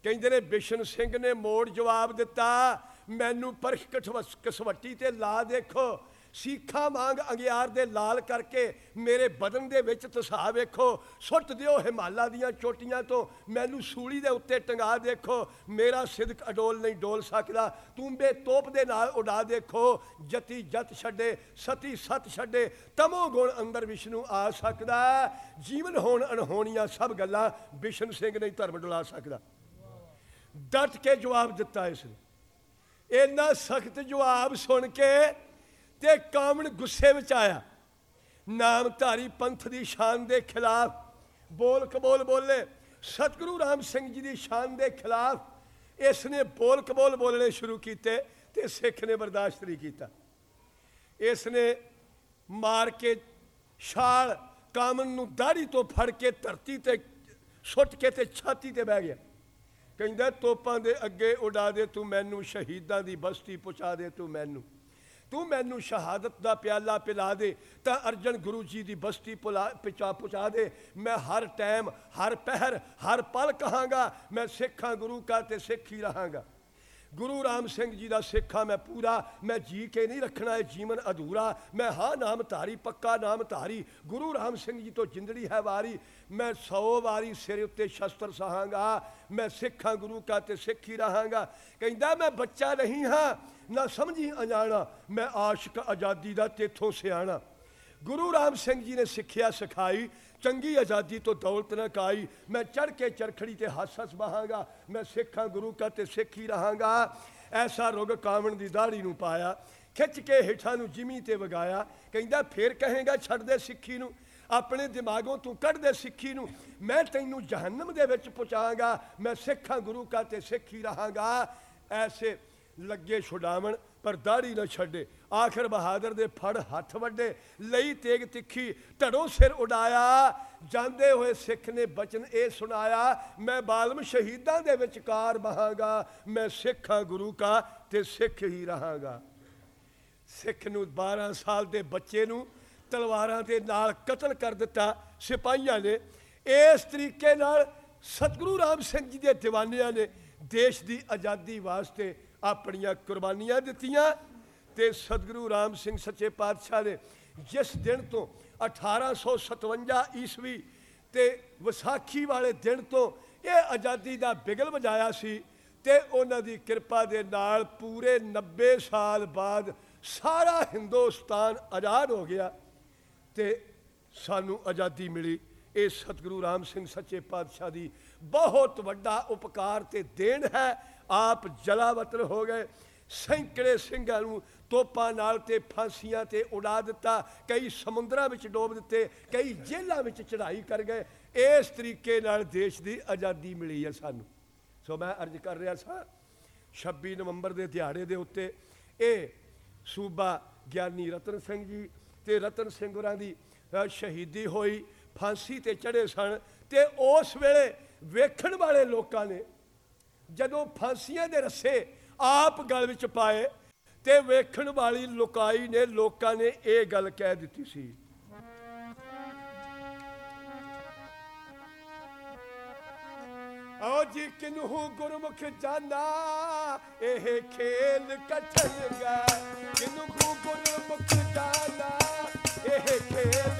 ਕਹਿੰਦੇ ਨੇ, ਬਿਸ਼ਨ ਸਿੰਘ ਨੇ ਮੋੜ ਜਵਾਬ ਦਿੱਤਾ। ਮੈਨੂੰ ਪਰਖ ਕਠਵਸ- ਕਸਵੱਟੀ ਤੇ ਲਾ ਦੇਖੋ। ਸੀਖਾਂ ਵਾਂਗ ਅੰਗਿਆਰ ਦੇ ਲਾਲ ਕਰਕੇ ਮੇਰੇ ਬਦਨ ਦੇ ਵਿੱਚ ਤਸਾ ਵੇਖੋ, ਸੁੱਟ ਦਿਓ ਹਿਮਾਲਾ ਦੀਆਂ ਚੋਟੀਆਂ ਤੋਂ, ਮੈਨੂੰ ਸੂਲੀ ਦੇ ਉੱਤੇ ਟੰਗਾ ਦੇਖੋ, ਮੇਰਾ ਸਿਦਕ ਅਡੋਲ ਨਹੀਂ ਡੋਲ ਸਕਦਾ, ਤੂੰਬੇ ਤੋਪ ਦੇ ਨਾਲ ਉਡਾ ਦੇਖੋ, ਜਤੀ ਜਤ ਛੱਡੇ, ਸਤੀ ਸਤ ਛੱਡੇ, ਤਮੋ ਗੁਣ ਅੰਦਰ ਵਿਸ਼ਨੂੰ ਆ ਸਕਦਾ, ਜੀਵਨ ਹੋਣ ਅਣਹੋਣੀਆਂ ਸਭ ਗੱਲਾਂ ਬਿਸ਼ਨ ਸਿੰਘ ਨਹੀਂ ਧਰਮ ਡੁਲਾ ਸਕਦਾ। ਡਟ ਕੇ ਜਵਾਬ ਦਿੱਤਾ ਇਸ ਨੇ। ਇੰਨਾ ਸਖਤ ਜਵਾਬ ਸੁਣ ਕੇ ਤੇ ਕਾਮਣ ਗੁੱਸੇ ਵਿੱਚ ਆਇਆ। ਨਾਮਧਾਰੀ ਪੰਥ ਦੀ ਸ਼ਾਨ ਦੇ ਖਿਲਾਫ ਬੋਲ ਕਬੋਲ ਬੋਲੇ। ਸਤਿਗੁਰੂ ਰਾਮ ਸਿੰਘ ਜੀ ਦੀ ਸ਼ਾਨ ਦੇ ਖਿਲਾਫ ਇਸ ਨੇ ਬੋਲ ਕਬੋਲ ਬੋਲਣੇ ਸ਼ੁਰੂ ਕੀਤੇ ਤੇ ਸਿੱਖ ਨੇ ਬਰਦਾਸ਼ਤ ਨਹੀਂ ਕੀਤਾ। ਇਸ ਨੇ ਮਾਰ ਕੇ ਛਾਲ ਕਾਮਨ ਨੂੰ ਦਾੜੀ ਤੋਂ ਫੜ ਕੇ ਧਰਤੀ ਤੇ ਸੁੱਟ ਕੇ ਤੇ ਛਾਤੀ ਤੇ ਬਹਿ ਗਿਆ। ਕਹਿੰਦਾ, ਤੋਪਾਂ ਦੇ ਅੱਗੇ ਉਡਾ ਦੇ, ਤੂੰ ਮੈਨੂੰ ਸ਼ਹੀਦਾਂ ਦੀ ਬਸਤੀ ਪਹੁੰਚਾ ਦੇ, ਤੂੰ ਮੈਨੂੰ। ਤੂੰ ਮੈਨੂੰ ਸ਼ਹਾਦਤ ਦਾ ਪਿਆਲਾ ਪਿਲਾ ਦੇ, ਤਾਂ ਅਰਜਨ ਗੁਰੂ ਜੀ ਦੀ ਬਸਤੀ ਪੁਲਾ- ਪਹੁੰਚਾ ਪਹੁੰਚਾ ਦੇ। ਮੈਂ ਹਰ ਟਾਈਮ, ਹਰ ਪਹਿਰ, ਹਰ ਪਲ ਕਹਾਂਗਾ, ਮੈਂ ਸਿੱਖਾਂ ਗੁਰੂ ਕਾ ਤੇ ਸਿੱਖ ਹੀ ਰਹਾਂਗਾ। ਗੁਰੂ ਰਾਮ ਸਿੰਘ ਜੀ ਦਾ ਸਿੱਖਾਂ ਮੈਂ ਪੂਰਾ, ਮੈਂ ਜੀ ਕੇ ਨਹੀਂ ਰੱਖਣਾ ਇਹ ਜੀਵਨ ਅਧੂਰਾ। ਮੈਂ ਹਾਂ ਨਾਮ ਧਾਰੀ, ਪੱਕਾ ਨਾਮ ਧਾਰੀ। ਗੁਰੂ ਰਾਮ ਸਿੰਘ ਜੀ ਤੋਂ ਜਿੰਦੜੀ ਹੈ ਵਾਰੀ। ਮੈਂ ਸੌ ਵਾਰੀ ਸਿਰ ਉੱਤੇ ਸ਼ਸਤਰ ਸਹਾਂਗਾ। ਮੈਂ ਸਿੱਖਾਂ ਗੁਰੂ ਕਾ ਤੇ ਸਿੱਖ ਹੀ ਰਹਾਂਗਾ। ਕਹਿੰਦਾ, ਮੈਂ ਬੱਚਾ ਨਹੀਂ ਹਾਂ, ਨਾ ਸਮਝੀ ਅਣਜਾਣਾ। ਮੈਂ ਆਸ਼ਕ ਆਜ਼ਾਦੀ ਦਾ ਤੇਥੋਂ ਸਿਆਣਾ। ਗੁਰੂ ਰਾਮ ਸਿੰਘ ਜੀ ਨੇ ਸਿੱਖਿਆ ਸਿਖਾਈ। ਚੰਗੀ ਆਜ਼ਾਦੀ ਤੋਂ ਦੌਲਤ ਨਾ ਕਾਈ। ਮੈਂ ਚੜ ਕੇ ਚਰਖੜੀ ਤੇ ਹੱਸ ਹੱਸ ਬਹਾਂਗਾ ਮੈਂ ਸਿੱਖਾਂ ਗੁਰੂ ਕਾ ਤੇ ਸਿੱਖ ਹੀ ਰਹਾਂਗਾ। ਐਸਾ ਰੁਗ ਕਾਵਣ ਦੀ ਦਾੜੀ ਨੂੰ ਪਾਇਆ। ਖਿੱਚ ਕੇ ਹੇਠਾਂ ਨੂੰ ਜਿਮੀ ਤੇ ਵਗਾਇਆ। ਕਹਿੰਦਾ, ਫੇਰ ਕਹੇਗਾ, ਛੱਡ ਦੇ ਸਿੱਖੀ ਨੂੰ। ਆਪਣੇ ਦਿਮਾਗੋਂ ਤੂੰ ਕੱਢ ਦੇ ਸਿੱਖੀ ਨੂੰ। ਮੈਂ ਤੈਨੂੰ ਜਹੰਨਮ ਦੇ ਵਿੱਚ ਪਹੁੰਚਾਵਾਂਗਾ ਮੈਂ ਸਿੱਖਾਂ ਗੁਰੂ ਕਾ ਤੇ ਸਿੱਖ ਹੀ ਰਹਾਂਗਾ। ਐਸੇ ਲੱਗੇ ਛੁਡਾਵਣ, ਪਰ ਦਾੜੀ ਨਾ ਛੱਡੇ। ਆਖਰ ਬਹਾਦਰ ਦੇ ਫੜ ਹੱਥ ਵੱਡੇ, ਲਈ ਤੇਗ ਤਿੱਖੀ ਢੜੋਂ ਸਿਰ ਉਡਾਇਆ। ਜਾਂਦੇ ਹੋਏ ਸਿੱਖ ਨੇ ਬਚਨ ਇਹ ਸੁਣਾਇਆ, ਮੈਂ ਬਾਲਮ ਸ਼ਹੀਦਾਂ ਦੇ ਵਿਚਕਾਰ ਬਹਾਂਗਾ, ਮੈਂ ਸਿੱਖ ਹਾਂ ਗੁਰੂ ਕਾ ਤੇ ਸਿੱਖ ਹੀ ਰਹਾਂਗਾ। ਸਿੱਖ ਨੂੰ 12 ਸਾਲ ਦੇ ਬੱਚੇ ਨੂੰ ਤਲਵਾਰਾਂ ਦੇ ਨਾਲ ਕਤਲ ਕਰ ਦਿੱਤਾ ਸਿਪਾਹੀਆਂ ਨੇ। ਇਸ ਤਰੀਕੇ ਨਾਲ ਸਤਿਗੁਰੂ ਰਾਮ ਸਿੰਘ ਜੀ ਦੇ ਦੀਵਾਨਿਆਂ ਨੇ ਦੇਸ਼ ਦੀ ਆਜ਼ਾਦੀ ਵਾਸਤੇ ਆਪਣੀਆਂ ਕੁਰਬਾਨੀਆਂ ਦਿੱਤੀਆਂ। ਤੇ ਸਤਿਗੁਰੂ ਰਾਮ ਸਿੰਘ ਸੱਚੇ ਪਾਤਸ਼ਾਹ ਨੇ ਜਿਸ ਦਿਨ ਤੋਂ 1857 ਈਸਵੀ ਤੇ ਵਿਸਾਖੀ ਵਾਲੇ ਦਿਨ ਤੋਂ ਇਹ ਆਜ਼ਾਦੀ ਦਾ ਬਿਗਲ ਵਜਾਇਆ ਸੀ ਤੇ ਉਹਨਾਂ ਦੀ ਕਿਰਪਾ ਦੇ ਨਾਲ ਪੂਰੇ 90 ਸਾਲ ਬਾਅਦ ਸਾਰਾ ਹਿੰਦੁਸਤਾਨ ਆਜ਼ਾਦ ਹੋ ਗਿਆ ਤੇ ਸਾਨੂੰ ਆਜ਼ਾਦੀ ਮਿਲੀ। ਇਹ ਸਤਿਗੁਰੂ ਰਾਮ ਸਿੰਘ ਸੱਚੇ ਪਾਤਸ਼ਾਹ ਦੀ ਬਹੁਤ ਵੱਡਾ ਉਪਕਾਰ ਤੇ ਦੇਣ ਹੈ। ਆਪ ਜਲਾਵਤਨ ਹੋ ਗਏ। ਸੈਂਕੜੇ ਸਿੰਘਾਂ ਨੂੰ ਤੋਪਾਂ ਨਾਲ ਤੇ ਫਾਂਸੀਆਂ ਤੇ ਉਡਾ ਦਿੱਤਾ, ਕਈ ਸਮੁੰਦਰਾਂ ਵਿੱਚ ਡੋਬ ਦਿੱਤੇ, ਕਈ ਜੇਲ੍ਹਾਂ ਵਿੱਚ ਚੜ੍ਹਾਈ ਕਰ ਗਏ। ਇਸ ਤਰੀਕੇ ਨਾਲ ਦੇਸ਼ ਦੀ ਆਜ਼ਾਦੀ ਮਿਲੀ ਹੈ ਸਾਨੂੰ। ਸੋ ਮੈਂ ਅਰਜ਼ ਕਰ ਰਿਹਾ ਸਾਂ 26 ਨਵੰਬਰ ਦੇ ਦਿਹਾੜੇ ਦੇ ਉੱਤੇ ਇਹ ਸੂਬਾ ਗਿਆਨੀ ਰਤਨ ਸਿੰਘ ਜੀ ਤੇ ਰਤਨ ਸਿੰਘ ਹੋਰਾਂ ਦੀ ਸ਼ਹੀਦੀ ਹੋਈ, ਫਾਂਸੀ ਤੇ ਚੜੇ ਸਨ ਤੇ ਉਸ ਵੇਲੇ ਵੇਖਣ ਵਾਲੇ ਲੋਕਾਂ ਨੇ ਜਦੋਂ ਫਾਂਸੀਆਂ ਦੇ ਰੱਸੇ ਆਪ ਗਲ ਵਿੱਚ ਪਾਏ ਤੇ ਵੇਖਣ ਵਾਲੀ ਲੋਕਾਈ ਨੇ ਲੋਕਾਂ ਨੇ ਇਹ ਗੱਲ ਕਹਿ ਦਿੱਤੀ ਸੀ। ਆਓ ਜੀ ਕਿਨਹੂ ਗੁਰਮੁਖ ਜਾਣਾ ਇਹ ਖੇਲ ਕਠਨਗਾ ਕਿਨਹੂ ਗੁਰਮੁਖ ਜਾਣਾ ਇਹ ਖੇਲ